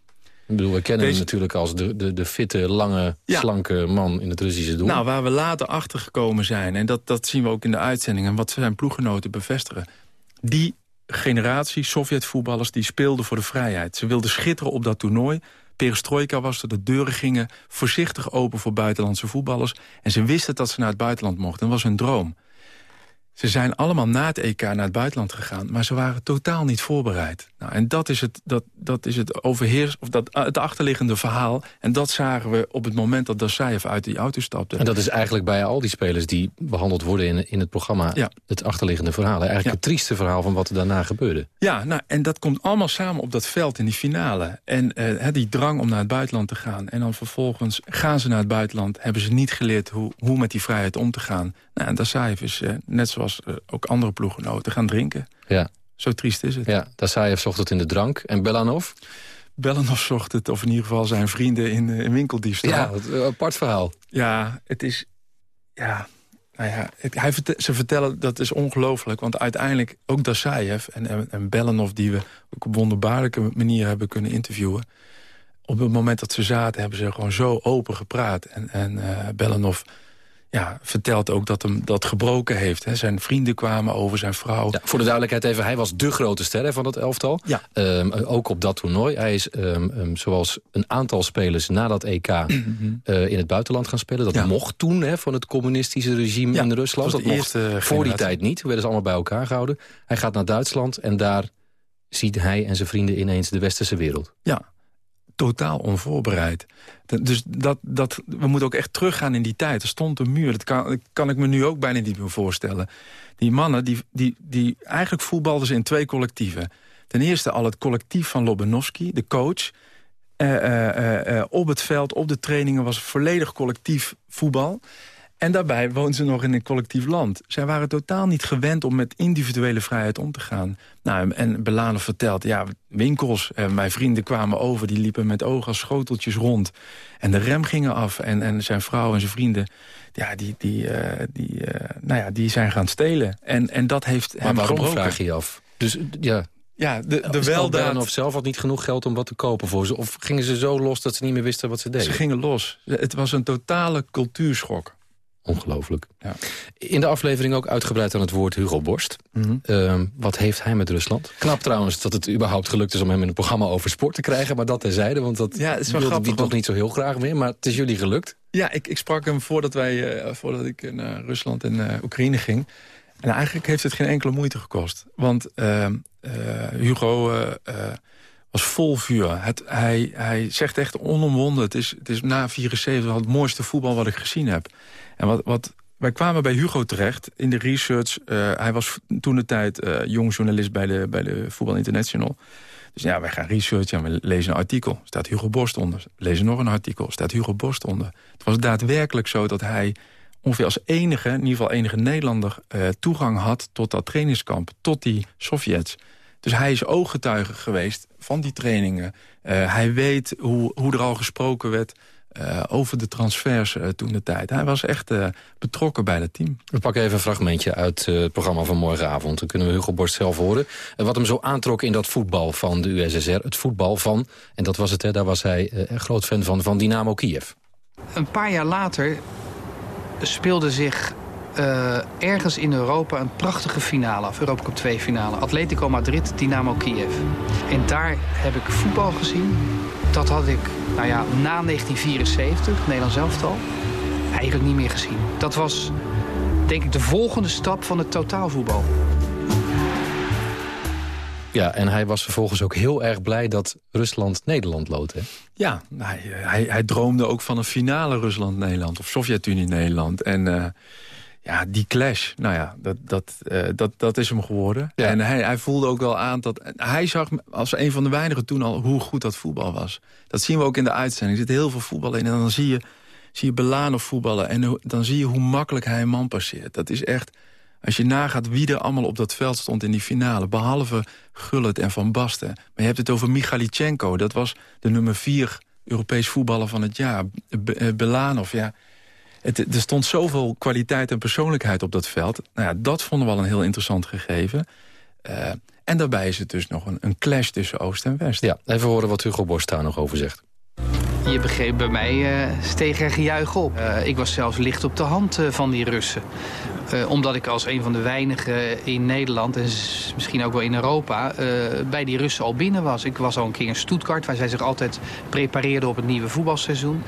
Ik bedoel, we kennen Deze- hem natuurlijk als de, de, de fitte, lange, Ja. slanke man in het Russische doel. Nou, waar we later achter gekomen zijn... en dat, dat zien we ook in de uitzending... en wat zijn ploeggenoten bevestigen... die generatie Sovjet-voetballers die speelden voor de vrijheid. Ze wilden schitteren op dat toernooi. Perestroika was er, de deuren gingen voorzichtig open voor buitenlandse voetballers. En ze wisten dat ze naar het buitenland mochten. Dat was hun droom. Ze zijn allemaal na het EK naar het buitenland gegaan... maar ze waren totaal niet voorbereid. Nou, en dat is het, dat, dat is het overheers, of dat, het achterliggende verhaal. En dat zagen we op het moment dat Dasayev uit die auto stapte. En dat is eigenlijk bij al die spelers die behandeld worden in, in het programma... Ja. het achterliggende verhaal. Eigenlijk Ja. het trieste verhaal van wat er daarna gebeurde. Ja, nou, en dat komt allemaal samen op dat veld in die finale. En eh, die drang om naar het buitenland te gaan. En dan vervolgens gaan ze naar het buitenland. Hebben ze niet geleerd hoe, hoe met die vrijheid om te gaan. Nou, en Dasayev is, eh, net zoals eh, ook andere ploeggenoten, gaan drinken. Ja. Zo triest is het. Ja, Dasayev zocht het in de drank. En Belanov? Belanov zocht het, of in ieder geval zijn vrienden in, eh, in winkeldiefstal. Ja, een apart verhaal. Ja, het is... Ja, nou ja, het- hij ze vertellen, dat is ongelooflijk. Want uiteindelijk, ook Dasayev en, en, en Belanov... die we ook op wonderbaarlijke manier hebben kunnen interviewen... op het moment dat ze zaten, hebben ze gewoon zo open gepraat. En, en eh Belanov ja, vertelt ook dat hem dat gebroken heeft. Hè. Zijn vrienden kwamen over, zijn vrouw. Ja, voor de duidelijkheid even, hij was de grote ster hè, van dat elftal. Ja. Ehm, ook op dat toernooi. Hij is, ehm, ehm, zoals een aantal spelers na dat EK... eh, in het buitenland gaan spelen. Dat Ja. mocht toen hè, van het communistische regime in Rusland. dat mocht eerste voor die tijd niet. Toen werden ze allemaal bij elkaar gehouden. Hij gaat naar Duitsland en daar ziet hij en zijn vrienden ineens de westerse wereld. Ja, totaal onvoorbereid. Dus dat, dat, we moeten ook echt teruggaan in die tijd. Er stond een muur, dat kan, kan ik me nu ook bijna niet meer voorstellen. Die mannen, die, die, die eigenlijk voetbalden ze in twee collectieven. Ten eerste al het collectief van Lobanovsky, de coach. Eh, eh, eh, op het veld, op de trainingen was volledig collectief voetbal. En daarbij woonden ze nog in een collectief land. Zij waren totaal niet gewend om met individuele vrijheid om te gaan. Nou, en Belanov vertelt, ja, winkels, eh, mijn vrienden kwamen over... die liepen met ogen als schoteltjes rond. En de rem ging af. En, en zijn vrouw en zijn vrienden, ja, die, die, eh, die, eh, nou ja, die zijn gaan stelen. En, en dat heeft Maar hem waarom gebroken. vraag je je af? Dus ja, Ja, de, de weldaad... Belanov zelf had niet genoeg geld om wat te kopen voor ze? Of gingen ze zo los dat ze niet meer wisten wat ze deden? Ze gingen los. Het was een totale cultuurschok. Ongelooflijk. Ja. In de aflevering ook uitgebreid aan het woord Hugo Borst. Mhm. Ehm, wat heeft hij met Rusland? Knap trouwens dat het überhaupt gelukt is om hem in een programma over sport te krijgen. Maar dat terzijde, want dat Ja, is wel wilde grappig, die toch niet zo heel graag meer. Maar het is jullie gelukt. Ja, ik, ik sprak hem voordat, wij, eh, voordat ik naar Rusland en eh, Oekraïne ging. En eigenlijk heeft het geen enkele moeite gekost. Want eh, eh, Hugo was vol vuur. Het, hij, hij zegt echt onomwonden. Het is, het is na 74 al het mooiste voetbal wat ik gezien heb. En wat, wat, wij kwamen bij Hugo terecht in de research. Eh, hij was toen de tijd eh, jong journalist bij de, bij de Voetbal International. Dus ja, wij gaan researchen en we lezen een artikel. Staat Hugo Borst onder. Lezen nog een artikel. Staat Hugo Borst onder. Het was daadwerkelijk zo dat hij ongeveer als enige, in ieder geval enige Nederlander... eh, toegang had tot dat trainingskamp, tot die Sovjets. Dus hij is ooggetuige geweest van die trainingen. Eh, hij weet hoe, hoe er al gesproken werd eh, over de transfers eh, toen de tijd. Hij was echt eh, betrokken bij dat team. We pakken even een fragmentje uit het programma van morgenavond. Dan kunnen we Hugo Borst zelf horen. En wat hem zo aantrok in dat voetbal van de USSR. Het voetbal van, en dat was het, hè, daar was hij een groot fan van, van Dynamo Kiev. Een paar jaar later speelde zich eh, ergens in Europa een prachtige finale af. Europa Cup 2 finale. Atletico Madrid, Dynamo Kiev. En daar heb ik voetbal gezien. Dat had ik, nou ja, na 1974, Nederlands elftal, eigenlijk niet meer gezien. Dat was, denk ik, de volgende stap van het totaalvoetbal. Ja, en hij was vervolgens ook heel erg blij dat Rusland Nederland lood. Hè? Ja, hij, hij, hij droomde ook van een finale Rusland-Nederland... of Sovjet-Unie-Nederland. En eh, ja, die clash, nou ja, dat, dat, eh, dat, dat is hem geworden. En hij, hij voelde ook wel aan dat... Hij zag als een van de weinigen toen al hoe goed dat voetbal was. Dat zien we ook in de uitzending. Er zit heel veel voetbal in. En dan zie je, zie je Belano voetballen. En dan zie je hoe makkelijk hij een man passeert. Dat is echt... Als je nagaat wie er allemaal op dat veld stond in die finale... behalve Gullit en Van Basten. Maar je hebt het over Michalichenko. Dat was de nummer vier Europees voetballer van het jaar. Belanov, ja het, er stond zoveel kwaliteit en persoonlijkheid op dat veld. Nou ja, dat vonden we al een heel interessant gegeven. Uh, en daarbij is het dus nog een, een clash tussen Oost en West. Ja, even horen wat Hugo Borst daar nog over zegt. Je begreep bij mij uh, steeg er gejuich op. Uh, ik was zelfs licht op de hand uh, van die Russen. Omdat ik als een van de weinigen in Nederland en misschien ook wel in Europa... bij die Russen al binnen was. Ik was al een keer in Stuttgart, waar zij zich altijd prepareerden op het nieuwe voetbalseizoen.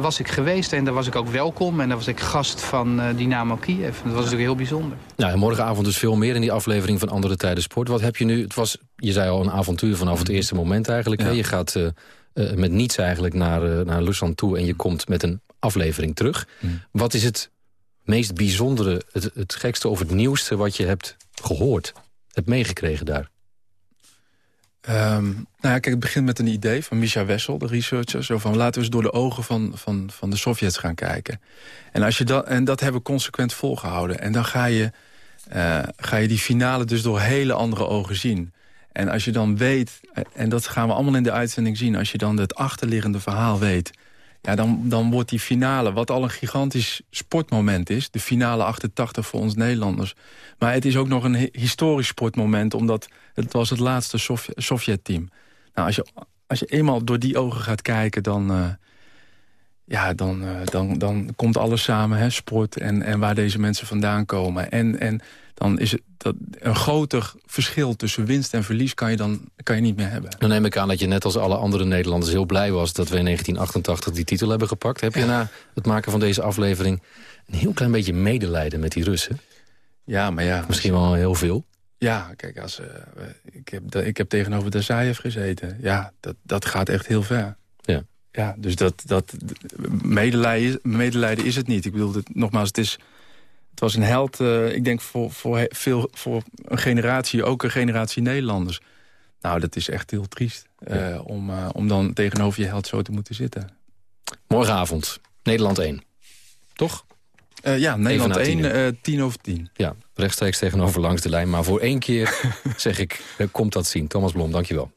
was ik geweest en daar was ik ook welkom. En daar was ik gast van Dynamo Kiev. Dat was natuurlijk heel bijzonder. Nou, en morgenavond dus veel meer in die aflevering van Andere Tijden Sport. Wat heb je nu? Het was, je zei al, een avontuur vanaf het eerste moment eigenlijk. Ja. Je gaat uh, met niets eigenlijk naar, uh, naar Rusland toe... en je komt met een aflevering terug. Mm. Wat is het meest bijzondere, het, het gekste of het nieuwste... wat je hebt gehoord, hebt meegekregen daar? Um, nou ja, kijk, het begint met een idee van Misha Wessel, de researcher. Zo van, laten we eens door de ogen van, van, van de Sovjets gaan kijken. En, als je dat, en dat hebben we consequent volgehouden. En dan ga je, uh, ga je die finale dus door hele andere ogen zien. En als je dan weet, en dat gaan we allemaal in de uitzending zien... als je dan het achterliggende verhaal weet... Ja, dan, dan wordt die finale, wat al een gigantisch sportmoment is... de finale 88 voor ons Nederlanders. Maar het is ook nog een historisch sportmoment... omdat het was het laatste Sovjet-team. Nou, als je, als je eenmaal door die ogen gaat kijken... dan, uh, ja, dan, uh, dan, dan komt alles samen, hè, sport en, en waar deze mensen vandaan komen. En, en dan is het dat een groter verschil tussen winst en verlies kan je dan kan je niet meer hebben. Dan neem ik aan dat je net als alle andere Nederlanders heel blij was dat we in 1988 die titel hebben gepakt. Heb je na het maken van deze aflevering een heel klein beetje medelijden met die Russen? Ja, maar ja. Misschien wel heel veel. Ja, kijk, als, uh, ik, heb, ik heb tegenover de Zaev gezeten. Ja, dat, dat gaat echt heel ver. Ja. Ja, dus dat, dat medelijden, medelijden is het niet. Ik bedoel, het, nogmaals, het is het was een held, uh, ik denk voor, voor, veel, voor een generatie, ook een generatie Nederlanders. Nou, dat is echt heel triest uh, om, uh, om dan tegenover je held zo te moeten zitten. Morgenavond, Nederland 1. Toch? ja, Nederland 1, 10 over 10. Ja, rechtstreeks tegenover langs de lijn. Maar voor één keer zeg ik, komt dat zien. Thomas Blom, dankjewel.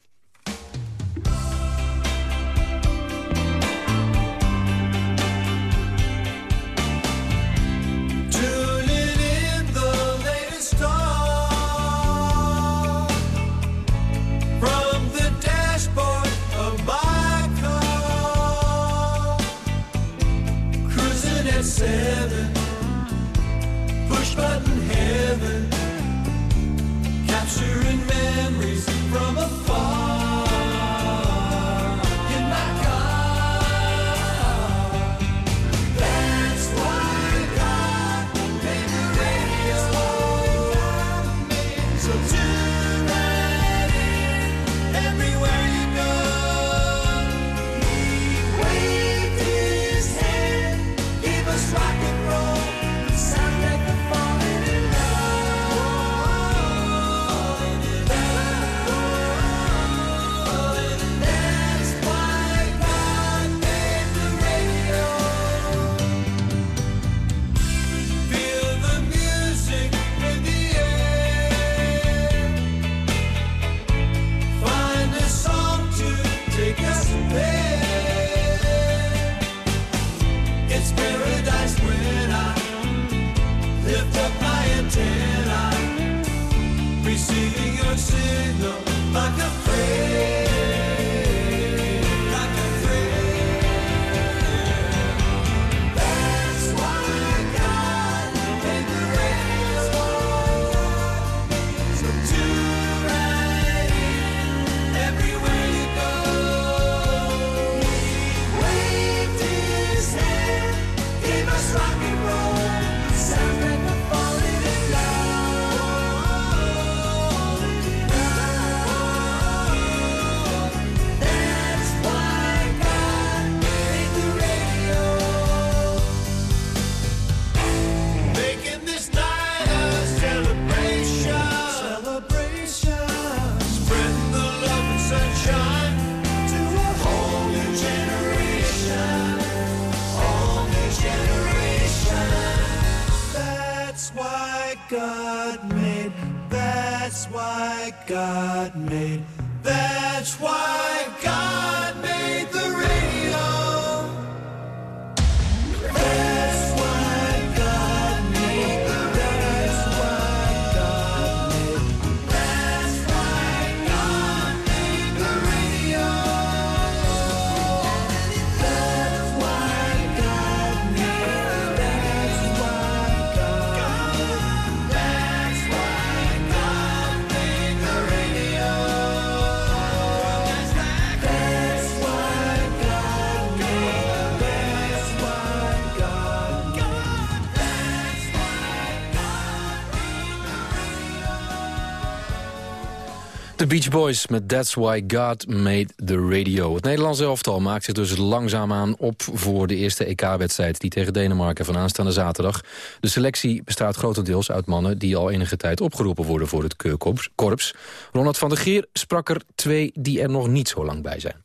Beach Boys met That's Why God Made the Radio. Het Nederlandse elftal maakt zich dus langzaamaan op voor de eerste EK-wedstrijd... die tegen Denemarken van aanstaande zaterdag. De selectie bestaat grotendeels uit mannen die al enige tijd opgeroepen worden voor het keurkorps. Ronald van der Geer sprak er twee die er nog niet zo lang bij zijn.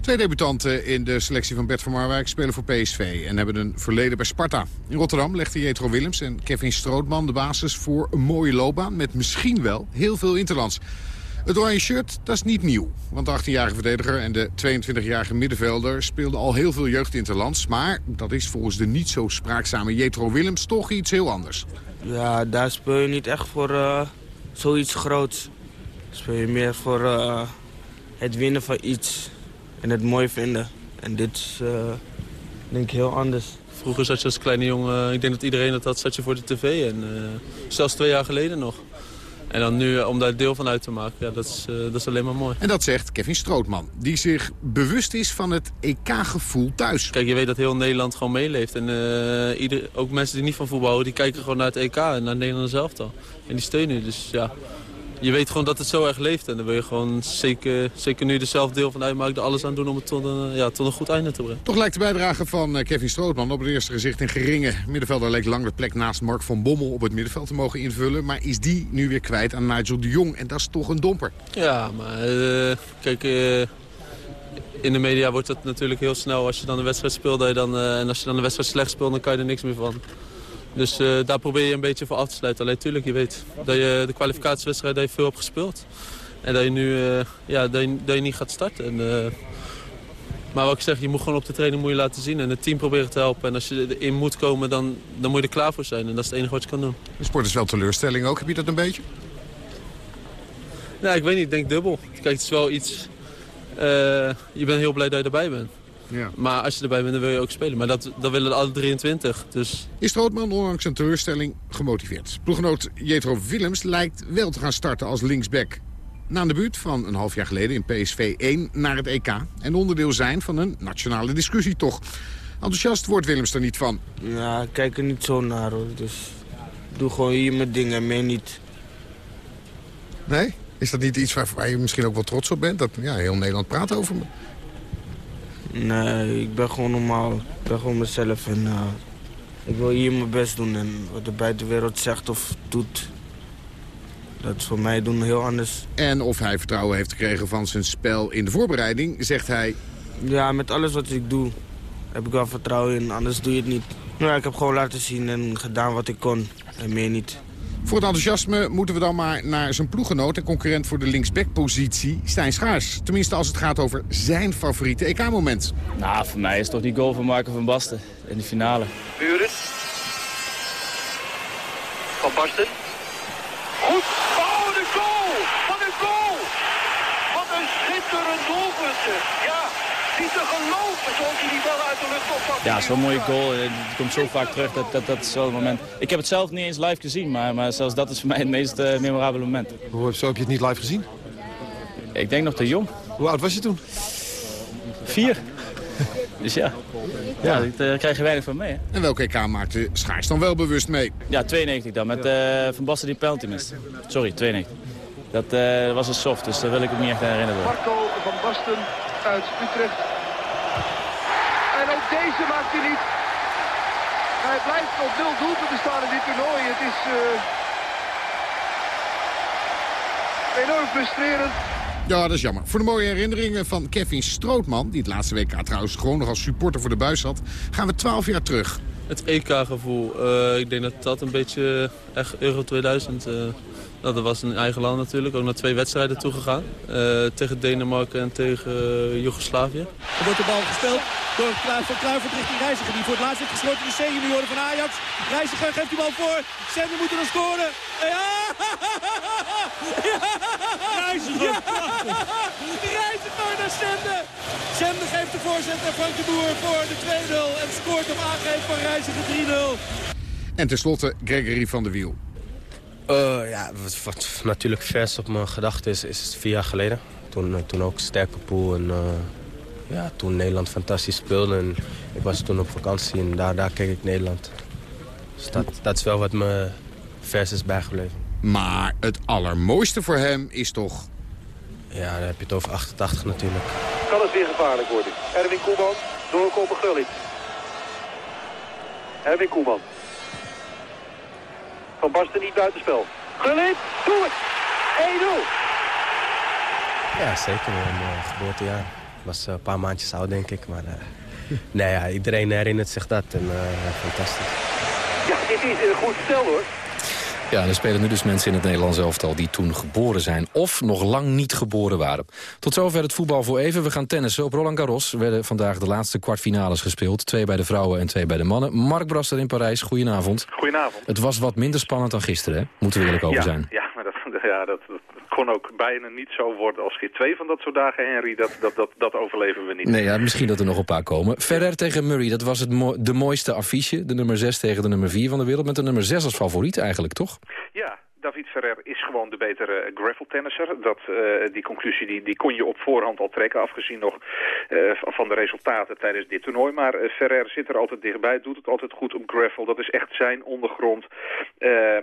Twee debutanten in de selectie van Bert van Marwijk spelen voor PSV... en hebben een verleden bij Sparta. In Rotterdam legden Jetro Willems en Kevin Strootman de basis voor een mooie loopbaan... met misschien wel heel veel interlands. Het oranje shirt, dat is niet nieuw. Want de 18-jarige verdediger en de 22-jarige middenvelder... speelden al heel veel jeugd interlands. Maar dat is volgens de niet zo spraakzame Jetro Willems toch iets heel anders. Ja, daar speel je niet echt voor eh, zoiets groots. Speel je meer voor eh, het winnen van iets en het mooi vinden. En dit is eh, denk ik heel anders. Vroeger zat je als kleine jongen, ik denk dat iedereen dat had, zat je voor de tv. En, eh, zelfs twee jaar geleden nog. En dan nu, eh, om daar deel van uit te maken, ja, dat, is, eh, dat is alleen maar mooi. En dat zegt Kevin Strootman, die zich bewust is van het EK-gevoel thuis. Kijk, je weet dat heel Nederland gewoon meeleeft. En eh, ieder, ook mensen die niet van voetbal houden, die kijken gewoon naar het EK en naar Nederland zelf al. En die steunen. Dus ja, je weet gewoon dat het zo erg leeft. En dan wil je gewoon, zeker, zeker nu er zelf deel van uitmaakt, er alles aan doen om het tot een, ja, tot een goed einde te brengen. Toch lijkt de bijdrage van eh, Kevin Strootman op het eerste gezicht een geringe. Middenvelder leek lang de plek naast Mark van Bommel op het middenveld te mogen invullen. Maar is die nu weer kwijt aan Nigel de Jong. En dat is toch een domper. Ja, maar eh, kijk, eh, in de media wordt het natuurlijk heel snel. Als je dan een wedstrijd speelt dat dan, eh, en als je dan een wedstrijd slecht speelt, dan kan je er niks meer van. Dus eh, daar probeer je een beetje voor af te sluiten. Alleen tuurlijk, je weet dat je de kwalificatiewedstrijd je veel hebt gespeeld. En dat je nu eh, ja, dat je, dat je niet gaat starten. En, eh, maar wat ik zeg, je moet gewoon op de training moet je laten zien. En het team proberen te helpen. En als je erin moet komen, dan, dan moet je er klaar voor zijn. En dat is het enige wat je kan doen. De sport is wel teleurstelling ook. Heb je dat een beetje? Nou, ik weet niet. Ik denk dubbel. Kijk, het is wel iets... je bent heel blij dat je erbij bent. Ja. Maar als je erbij bent, dan wil je ook spelen. Maar dat, dat willen alle 23. Dus Is Strootman ondanks een teleurstelling gemotiveerd. Ploeggenoot Jetro Willems lijkt wel te gaan starten als linksback. Na een debuut van een half jaar geleden in PSV 1 naar het EK. En onderdeel zijn van een nationale discussie toch. Enthousiast wordt Willems er niet van. Ja, ik kijk er niet zo naar hoor. Dus ik doe gewoon hier mijn dingen, meer niet. Nee? Is dat niet iets waar, waar je misschien ook wel trots op bent? Dat ja, heel Nederland praat over me. Nee, ik ben gewoon normaal. Ik ben gewoon mezelf en eh, ik wil hier mijn best doen. En wat de buitenwereld zegt of doet, dat is voor mij doen heel anders. En of hij vertrouwen heeft gekregen van zijn spel in de voorbereiding, zegt hij... Ja, met alles wat ik doe heb ik wel vertrouwen in, anders doe je het niet. Ja, ik heb gewoon laten zien en gedaan wat ik kon en meer niet. Voor het enthousiasme moeten we dan maar naar zijn ploeggenoot... en concurrent voor de linksback-positie, Stijn Schaars. Tenminste als het gaat over zijn favoriete EK-moment. Nou, voor mij is het toch die goal van Marco van Basten in de finale. Buren. Van Basten. Goed. Oh, de goal! Wat een goal! Wat een schitterend doelpunt. zeg. Ja, niet te geloven zoals hij die bal uit de lucht opvat. Ja, zo'n mooie goal. eh, Die komt zo vaak terug. Dat, dat, dat is wel een moment. Ik heb het zelf niet eens live gezien, maar, maar zelfs dat is voor mij het meest eh, memorabele moment. Hoe, zo heb je het niet live gezien? Ik denk nog te jong. Hoe oud was je toen? Vier. Dus ja, ja. daar krijg je weinig van mee. Hè? En welke EK maakte Schaars dan wel bewust mee? Ja, 92 dan, met eh, Van Basten die penalty mist. Sorry, 92. Dat eh, was een soft, dus daar wil ik me niet echt aan herinneren. Marco van Basten uit Utrecht. En ook deze maakt hij niet. Hij blijft op nul doelpunten staan in dit toernooi. Het is eh, enorm frustrerend. Ja, dat is jammer. Voor de mooie herinneringen van Kevin Strootman... die het laatste WK trouwens gewoon nog als supporter voor de buis had... gaan we 12 jaar terug. Het EK-gevoel. Eh, ik denk dat dat een beetje echt Euro 2000... eh, nou, dat was in eigen land natuurlijk. Ook naar twee wedstrijden toegegaan. Eh tegen Denemarken en tegen Joegoslavië. Er wordt de bal gespeeld door Kluivert van Kluivert richting Reiziger. Die voor het laatst heeft gesloten de C-junioren van Ajax. Reiziger geeft die bal voor. Zender moet er nog scoren. Ja! ja! Reiziger! Ja! Reiziger naar Zender. Zender geeft de voorzet naar Frank de Boer voor de 2-0. En scoort op aangeef van Reiziger 3-0. En tenslotte Gregory van der Wiel. Eh, ja, wat, wat natuurlijk vers op mijn gedachten is, is vier jaar geleden. Toen, eh, toen ook sterke pool en eh, ja, toen Nederland fantastisch speelde. En ik was toen op vakantie en daar, daar keek ik Nederland. Dus dat, dat is wel wat me vers is bijgebleven. Maar het allermooiste voor hem is toch... Ja, dan heb je het over 88 natuurlijk. Kan het weer gevaarlijk worden. Erwin Koeman, doorkomen Gullit. Erwin Koeman. Van Basten niet buitenspel. Gullit, doe het! 1-0. Ja, zeker. Een uh, geboortejaar. Ik was eh, een paar maandjes oud, denk ik. Maar eh, nee, ja, iedereen herinnert zich dat. En fantastisch. Ja, dit is een goed stel, hoor. Ja, er spelen nu dus mensen in het Nederlands elftal die toen geboren zijn... of nog lang niet geboren waren. Tot zover het voetbal voor even. We gaan tennissen. Op Roland Garros werden vandaag de laatste kwartfinales gespeeld. Twee bij de vrouwen en twee bij de mannen. Mark Brasser in Parijs, goedenavond. Goedenavond. Het was wat minder spannend dan gisteren, hè? Moeten we eerlijk over ja, zijn. Ja, maar dat, ja, dat, dat kon ook bijna niet zo worden als je twee van dat soort dagen, Henry. Dat, dat, dat, dat overleven we niet. Nee, ja, misschien dat er nog een paar komen. Ferrer tegen Murray, dat was het mo de mooiste affiche. De nummer 6 tegen de nummer 4 van de wereld. Met de nummer 6 als favoriet eigenlijk, toch? Ja, David Ferrer is gewoon de betere graveltennisser. Dat, uh, die conclusie die, die kon je op voorhand al trekken, afgezien nog uh, van de resultaten tijdens dit toernooi. Maar Ferrer zit er altijd dichtbij, doet het altijd goed op gravel. Dat is echt zijn ondergrond.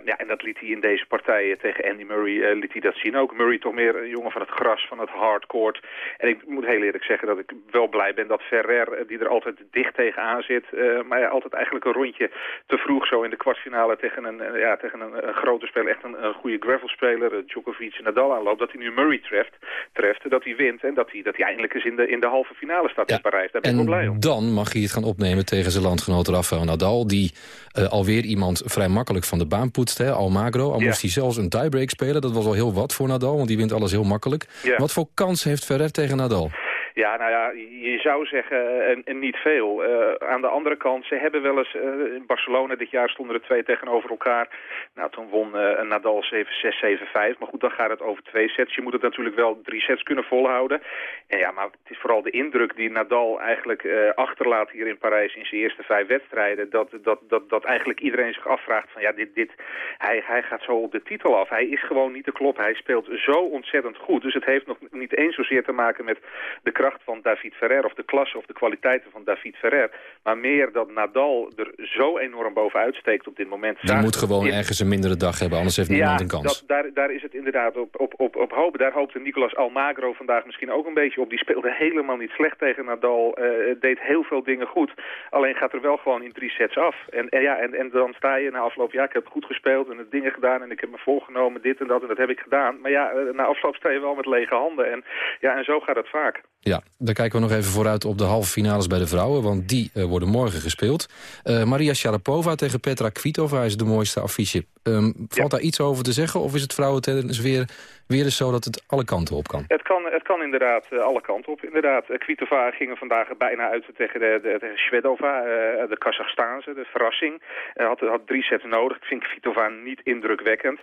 ja, en dat liet hij in deze partijen tegen Andy Murray liet hij dat zien ook. Murray toch meer een jongen van het gras, van het hardcourt. En ik moet heel eerlijk zeggen dat ik wel blij ben dat Ferrer, die er altijd dicht tegenaan zit, maar ja, altijd eigenlijk een rondje te vroeg zo in de kwartfinale tegen een, ja, tegen een, grote speler, echt een goede gravelspeler, Djokovic en Nadal aanloopt, dat hij nu Murray treft, treft dat hij wint en dat hij, dat hij eindelijk eens in de, in de halve finale staat Ja, in Parijs. Daar ben ik wel blij om. dan mag hij het gaan opnemen tegen zijn landgenoot Rafael Nadal... die eh, alweer iemand vrij makkelijk van de baan poetst, hè, Almagro. Al Ja. moest hij zelfs een tiebreak spelen. Dat was al heel wat voor Nadal, want die wint alles heel makkelijk. Ja. Wat voor kans heeft Ferrer tegen Nadal? Ja, nou ja, je zou zeggen eh, en, niet veel. Eh, aan de andere kant, ze hebben wel eens... eh, in Barcelona dit jaar stonden er twee tegenover elkaar. Nou, toen won Nadal 7-6, 7-5. Maar goed, dan gaat het over twee sets. Je moet het natuurlijk wel drie sets kunnen volhouden. En ja, maar het is vooral de indruk die Nadal eigenlijk achterlaat hier in Parijs... in zijn eerste vijf wedstrijden. Dat, dat, dat, dat eigenlijk iedereen zich afvraagt van... ja, dit, dit, hij, hij gaat zo op de titel af. Hij is gewoon niet te kloppen. Hij speelt zo ontzettend goed. Dus het heeft nog niet eens zozeer te maken met de kracht van David Ferrer... of de klasse of de kwaliteiten van David Ferrer. Maar meer dat Nadal er zo enorm bovenuit steekt op dit moment. Die moet gewoon in- ergens een mindere dag hebben, anders heeft niemand een kans. Dat, daar, daar is het inderdaad op, op, op, op hopen. Daar hoopte Nicolas Almagro vandaag misschien ook een beetje op. Die speelde helemaal niet slecht tegen Nadal. eh, deed heel veel dingen goed. Alleen gaat er wel gewoon in drie sets af. En, en, ja, en, en dan sta je na afloop, ja, ik heb goed gespeeld en het dingen gedaan... en ik heb me voorgenomen dit en dat en dat heb ik gedaan. Maar ja, eh, na afloop sta je wel met lege handen. En, ja, en zo gaat het vaak. Ja, dan kijken we nog even vooruit op de halve finales bij de vrouwen... want die eh, worden morgen gespeeld. Eh, Maria Sharapova tegen Petra Kvitova is de mooiste affiche. Ehm, valt daar iets over te zeggen of is het vrouwentennis weer, weer eens zo dat het alle kanten op kan? Het kan, het kan inderdaad eh, alle kanten op. Inderdaad, Kvitova ging er vandaag bijna uit tegen de, de, de Shvedova, de Kazachstaanse, de verrassing. Had, had drie sets nodig. Ik vind Kvitova niet indrukwekkend.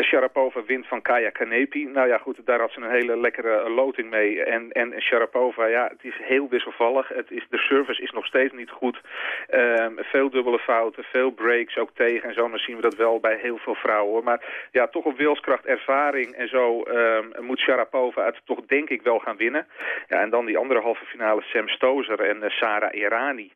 Sharapova wint van Kaya Kanepi. Nou ja, goed, daar had ze een hele lekkere loting mee. En, en Sharapova, ja, het is heel wisselvallig. Het is, de service is nog steeds niet goed. Ehm, veel dubbele fouten, veel breaks ook tegen en zo. Dan zien we dat wel bij heel veel vrouwen. Maar ja, toch op wilskracht, ervaring en zo ehm, moet Sharapova het toch denk ik wel gaan winnen. Ja, en dan die andere halve finale Sam Stozer en eh, Sarah Irani.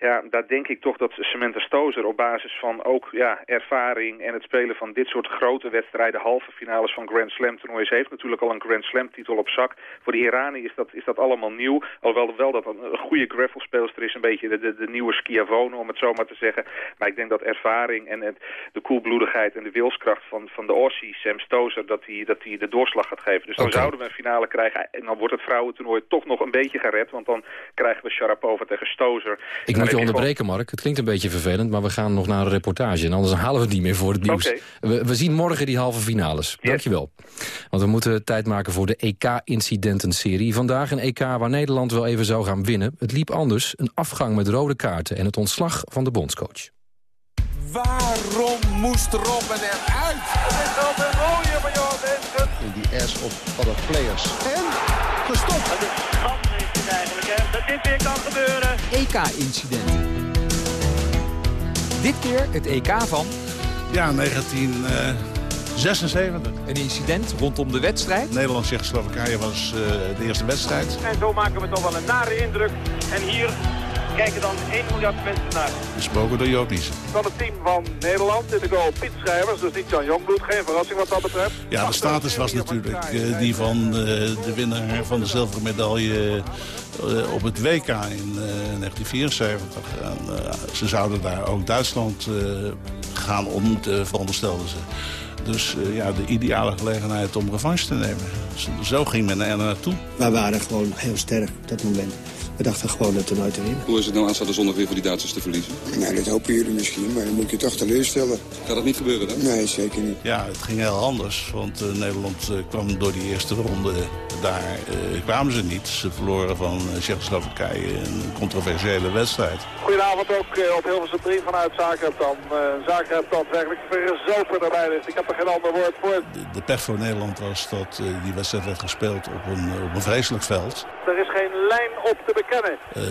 Ja, daar denk ik toch dat Samantha Stozer op basis van ook ja, ervaring en het spelen van dit soort grote wedstrijden, halve finales van Grand Slam toernooien. Ze heeft natuurlijk al een Grand Slam titel op zak. Voor de Irani is dat, is dat allemaal nieuw. Alhoewel wel dat een, een goede gravelspeelster is, een beetje de, de, de nieuwe Schiavone om het zo maar te zeggen. Maar ik denk dat ervaring en het, de koelbloedigheid en de wilskracht van, van de Aussie, Sam Stozer, dat die, dat die de doorslag gaat geven. Dus dan zouden we een finale krijgen en dan wordt het vrouwentoernooi toch nog een beetje gered. Want dan krijgen we Sharapova tegen Stozer. Ik moet je onderbreken, Mark. Het klinkt een beetje vervelend, maar we gaan nog naar een reportage. En anders halen we het niet meer voor het nieuws. We, we zien morgen die halve finales. Dankjewel. Want we moeten tijd maken voor de EK-incidenten-serie. Vandaag een EK waar Nederland wel even zou gaan winnen. Het liep anders. Een afgang met rode kaarten en het ontslag van de bondscoach. Waarom moest Robben eruit? Het is wel een mooie van Johan. In die ass of other players. En gestopt. Dit weer kan gebeuren. EK-incidenten. Dit keer het EK van... Ja, 1976. Een incident rondom de wedstrijd. Nederland-Tsjechoslowakije was uh, de eerste wedstrijd. En zo maken we toch wel een nare indruk. En hier kijken dan 1 miljard mensen naar. Besproken door Joop Niesen. Van het team van Nederland in de goal Piet Schrijvers, dus niet Jan Jongbloed. Geen verrassing wat dat betreft. Ja, de status was natuurlijk uh, die van uh, de winnaar van de zilveren medaille uh, op het WK in 1974. En, ze zouden daar ook Duitsland gaan ontmoeten, veronderstelden ze. Dus uh, ja, de ideale gelegenheid om revanche te nemen. Zo ging men er naartoe. Wij waren gewoon heel sterk op dat moment. We dachten gewoon het toernooi te winnen. Hoe is het nou aanstaande zondag weer voor die Duitsers te verliezen? Nou, dat hopen jullie misschien, maar dan moet je toch teleurstellen. Gaat dat niet gebeuren dan? Nee, zeker niet. Ja, het ging heel anders. Want uh, Nederland uh, kwam door die eerste ronde daar uh, kwamen ze niet. Ze verloren van Tsjechoslowakije een controversiële wedstrijd. Goedenavond ook op Hilversum 3 vanuit Zagreb dan. Zagreb dan werkelijk verzopen erbij is. Ik heb er geen ander woord voor. De, de pech voor Nederland was dat die wedstrijd werd gespeeld op een, op een vreselijk veld. Er is geen lijn op te bekennen. Uh,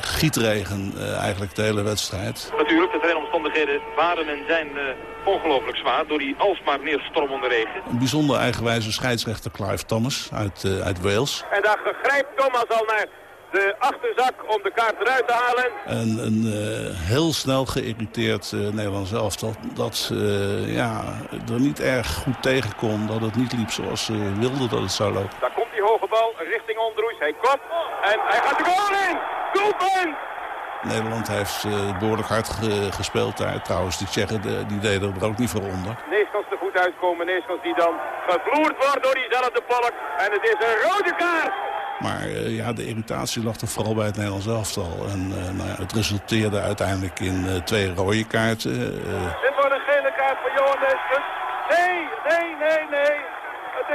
gietregen uh, eigenlijk de hele wedstrijd. Natuurlijk, de trainomstandigheden waren en zijn uh, ongelooflijk zwaar... door die alsmaar neerstormende regen. Een bijzonder eigenwijze scheidsrechter Clive Thomas uit, uit Wales. En daar grijpt Thomas al naar de achterzak om de kaart eruit te halen. En een uh, heel snel geïrriteerd uh, Nederlands elftal dat uh, ja, er niet erg goed tegen kon. Dat het niet liep zoals ze wilden dat het zou lopen. Hoge bal richting Ondroes. Hij kopt en hij gaat de goal in. Doelpunt! Nederland heeft uh, behoorlijk hard ge gespeeld daar. Trouwens, die Tsjechen de, die deden er ook niet voor onder. Neeskans er goed uitkomen. Neeskans die dan gevloerd wordt door diezelfde polk. En het is een rode kaart. Maar uh, ja, de irritatie lag toch vooral bij het Nederlands elftal. En uh, nou ja, het resulteerde uiteindelijk in twee rode kaarten. Dit wordt een gele kaart voor Johan Neeskens. Nee, nee, nee, nee.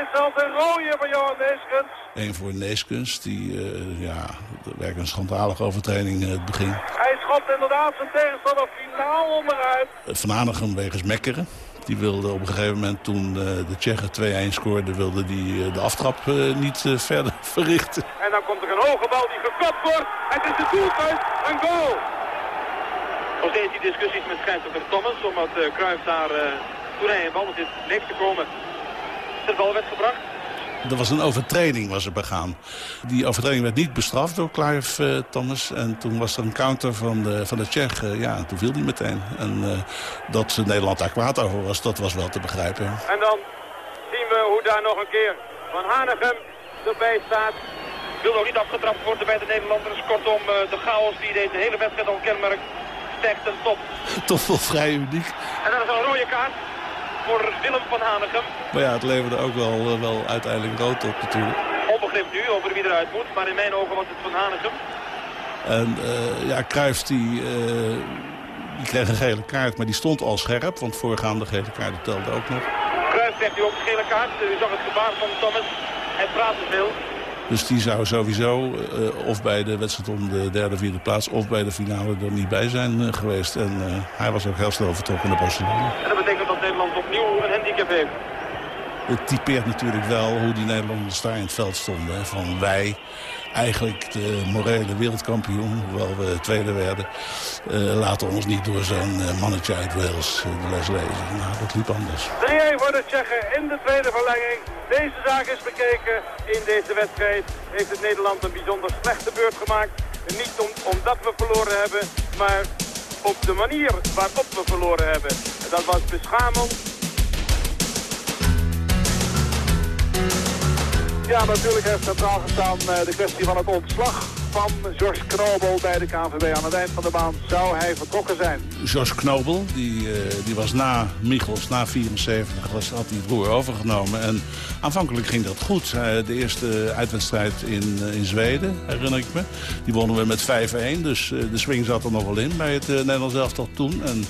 Is zelfs een rode voor Johan Neeskens. Eén voor Neeskens, die ja, werkelijk een schandalige overtreding het begin. Hij schopt inderdaad zijn tegenstander finaal onderuit. Van Hanegem wegens mekkeren. Die wilde op een gegeven moment, toen uh, de Tsjechen 2-1 scoorde... wilde die uh, de aftrap uh, niet verder verrichten. En dan komt er een hoge bal die gekopt wordt. Het is de doelpunt, een goal. Nog steeds die discussies met scheidsrechter Thomas... omdat uh, Cruijff daar, toen hij in balbezit leek te komen... bal werd gebracht. Er was een overtreding was er begaan. Die overtreding werd niet bestraft door Clive uh, Thomas. En toen was er een counter van de, van de Tsjech. Uh, ja, en toen viel die meteen. En uh, dat Nederland daar kwaad over was, dat was wel te begrijpen. En dan zien we hoe daar nog een keer Van Hanegem erbij staat. Wil nog niet afgetrapt worden bij de Nederlanders. Kortom, de chaos die deze hele wedstrijd al kenmerkt, stijgt ten top. Toch wel vrij uniek. En dat is een rode kaart voor Willem van Hanegem. Maar ja, het leverde ook wel, wel uiteindelijk rood op natuurlijk. Onbegrip nu over wie eruit moet, maar in mijn ogen was het van Hanegem. En uh, ja, Cruijff die, uh, die kreeg een gele kaart, maar die stond al scherp, want voorgaande gele kaarten telden ook nog. Cruijff krijgt nu ook een gele kaart, u zag het gebaar van Thomas, hij praat te veel. Dus die zou sowieso uh, of bij de wedstrijd om de derde, vierde plaats... of bij de finale er niet bij zijn uh, geweest. En uh, hij was ook heel snel vertrokken naar Barcelona. En dat betekent dat Nederland opnieuw een handicap heeft. Het typeert natuurlijk wel hoe die Nederlanders daar in het veld stonden. Hè. Van wij, eigenlijk de morele wereldkampioen, hoewel we tweede werden... laten ons niet door zo'n mannetje uit Wales de les lezen. Nou, dat liep anders. 3-1 voor de Tsjechen in de tweede verlenging. Deze zaak is bekeken in deze wedstrijd. Heeft het Nederland een bijzonder slechte beurt gemaakt. Niet om, omdat we verloren hebben, maar op de manier waarop we verloren hebben. En dat was beschamend. Ja, natuurlijk heeft centraal gestaan de kwestie van het ontslag van George Knobel bij de KNVB. Aan het eind van de baan zou hij vertrokken zijn. George Knobel, die, eh, die was na Michels, na 74, was, had hij het roer overgenomen. En aanvankelijk ging dat goed. de eerste uitwedstrijd in, in Zweden, herinner ik me. Die wonnen we met 5-1, dus de swing zat er nog wel in bij het Nederlands elftal toen. En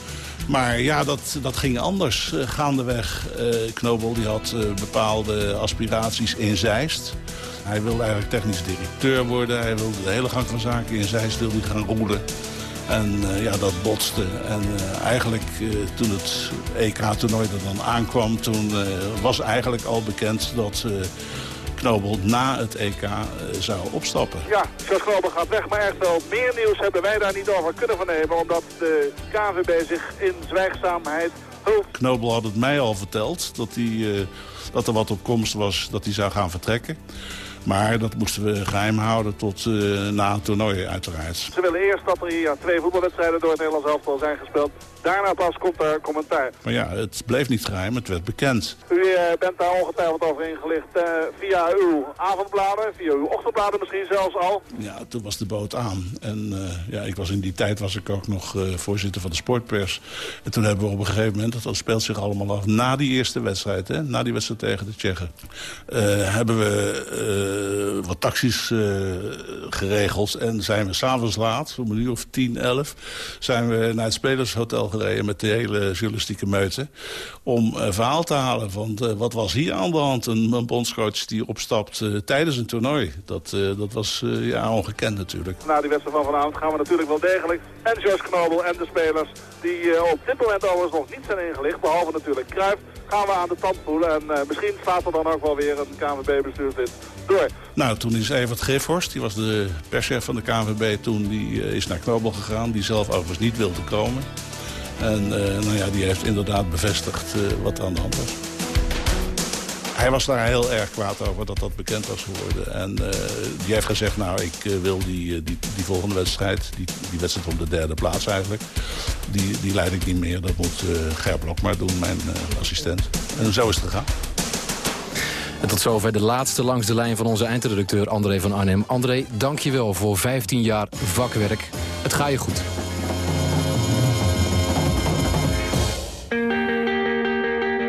maar ja, dat, dat ging anders. Gaandeweg, Knobel die had bepaalde aspiraties in Zeist. Hij wilde eigenlijk technisch directeur worden. Hij wilde de hele gang van zaken in Zeist wilde gaan roelen. En ja, dat botste. En eigenlijk toen het EK-toernooi er dan aankwam... toen was eigenlijk al bekend dat Knobel na het EK zou opstappen. Ja, Jos Knobel gaat weg, maar echt wel meer nieuws hebben wij daar niet over kunnen vernemen... omdat de KVB zich in zwijgzaamheid hult. Knobel had het mij al verteld dat, hij, dat er wat op komst was dat hij zou gaan vertrekken. Maar dat moesten we geheim houden tot uh, na het toernooi uiteraard. Ze willen eerst dat er hier twee voetbalwedstrijden door het Nederlands elftal zijn gespeeld. Daarna pas komt er commentaar. Maar ja, het bleef niet geheim, het werd bekend. U uh, bent daar ongetwijfeld over ingelicht uh, via uw avondbladen, via uw ochtendbladen misschien zelfs al. Ja, toen was de boot aan. En ja, ik was in die tijd was ik ook nog voorzitter van de sportpers. En toen hebben we op een gegeven moment, dat speelt zich allemaal af na die eerste wedstrijd, hè, na die wedstrijd tegen de Tsjechen, hebben we wat taxis geregeld. En zijn we s'avonds laat, om een uur of tien, elf, zijn we naar het Spelershotel gereden met de hele journalistieke meute. Om verhaal te halen van uh, wat was hier aan de hand. Een, een bondscoach die opstapt uh, tijdens een toernooi. Dat, uh, dat was ja, ongekend natuurlijk. Na die wedstrijd van vanavond gaan we natuurlijk wel degelijk. En George Knobel en de spelers die op dit moment overigens nog niet zijn ingelicht. Behalve natuurlijk Cruijff gaan we aan de tand voelen. En uh, misschien staat er dan ook wel weer een KNVB-bestuurslid door. Nou, toen is Evert Griffhorst, die was de perschef van de KNVB toen, die uh, is naar Knobel gegaan. Die zelf overigens niet wilde komen. En uh, nou ja, die heeft inderdaad bevestigd wat er aan de hand was. Hij was daar heel erg kwaad over dat dat bekend was geworden. En uh, die heeft gezegd, nou, ik wil die, die, die volgende wedstrijd... Die, die wedstrijd om de derde plaats eigenlijk... die, die leid ik niet meer. Dat moet uh, Ger Blok maar doen, mijn assistent. En zo is het gegaan. En tot zover de laatste langs de lijn van onze eindredacteur André van Arnhem. André, dank je wel voor 15 jaar vakwerk. Het gaat je goed.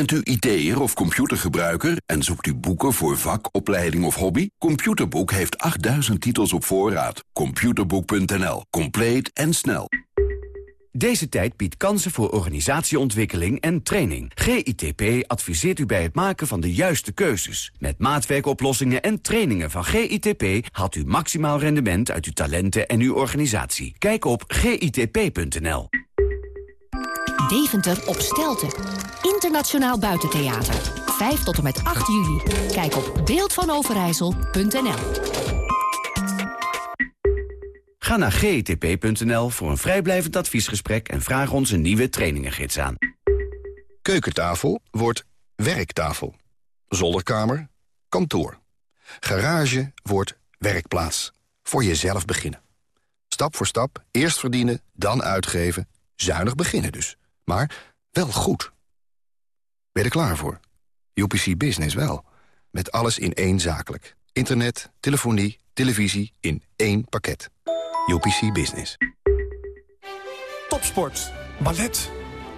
Bent u IT'er of computergebruiker en zoekt u boeken voor vak, opleiding of hobby? Computerboek heeft 8000 titels op voorraad. Computerboek.nl. Compleet en snel. Deze tijd biedt kansen voor organisatieontwikkeling en training. GITP adviseert u bij het maken van de juiste keuzes. Met maatwerkoplossingen en trainingen van GITP... haalt u maximaal rendement uit uw talenten en uw organisatie. Kijk op gitp.nl. Deventer op Stelten. Internationaal Buitentheater. 5 tot en met 8 juli. Kijk op beeldvanoverijssel.nl Ga naar gtp.nl voor een vrijblijvend adviesgesprek... en vraag ons een nieuwe trainingengids aan. Keukentafel wordt werktafel. Zolderkamer, kantoor. Garage wordt werkplaats. Voor jezelf beginnen. Stap voor stap, eerst verdienen, dan uitgeven. Zuinig beginnen dus. Maar wel goed. Ben je er klaar voor? UPC Business wel. Met alles in één zakelijk. Internet, telefonie, televisie in één pakket. UPC Business. Topsport, ballet,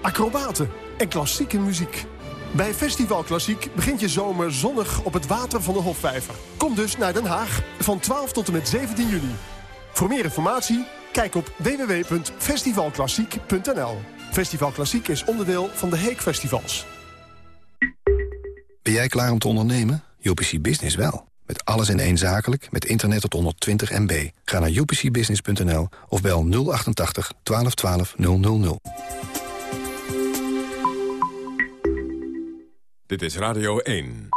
acrobaten en klassieke muziek. Bij Festival Klassiek begint je zomer zonnig op het water van de Hofvijver. Kom dus naar Den Haag van 12 tot en met 17 juli. Voor meer informatie, kijk op www.festivalklassiek.nl. Festival Klassiek is onderdeel van de Heek Festivals. Ben jij klaar om te ondernemen? UPC Business wel. Met alles in één zakelijk, met internet tot 120 MB. Ga naar upcbusiness.nl of bel 088 1212 000. Dit is Radio 1.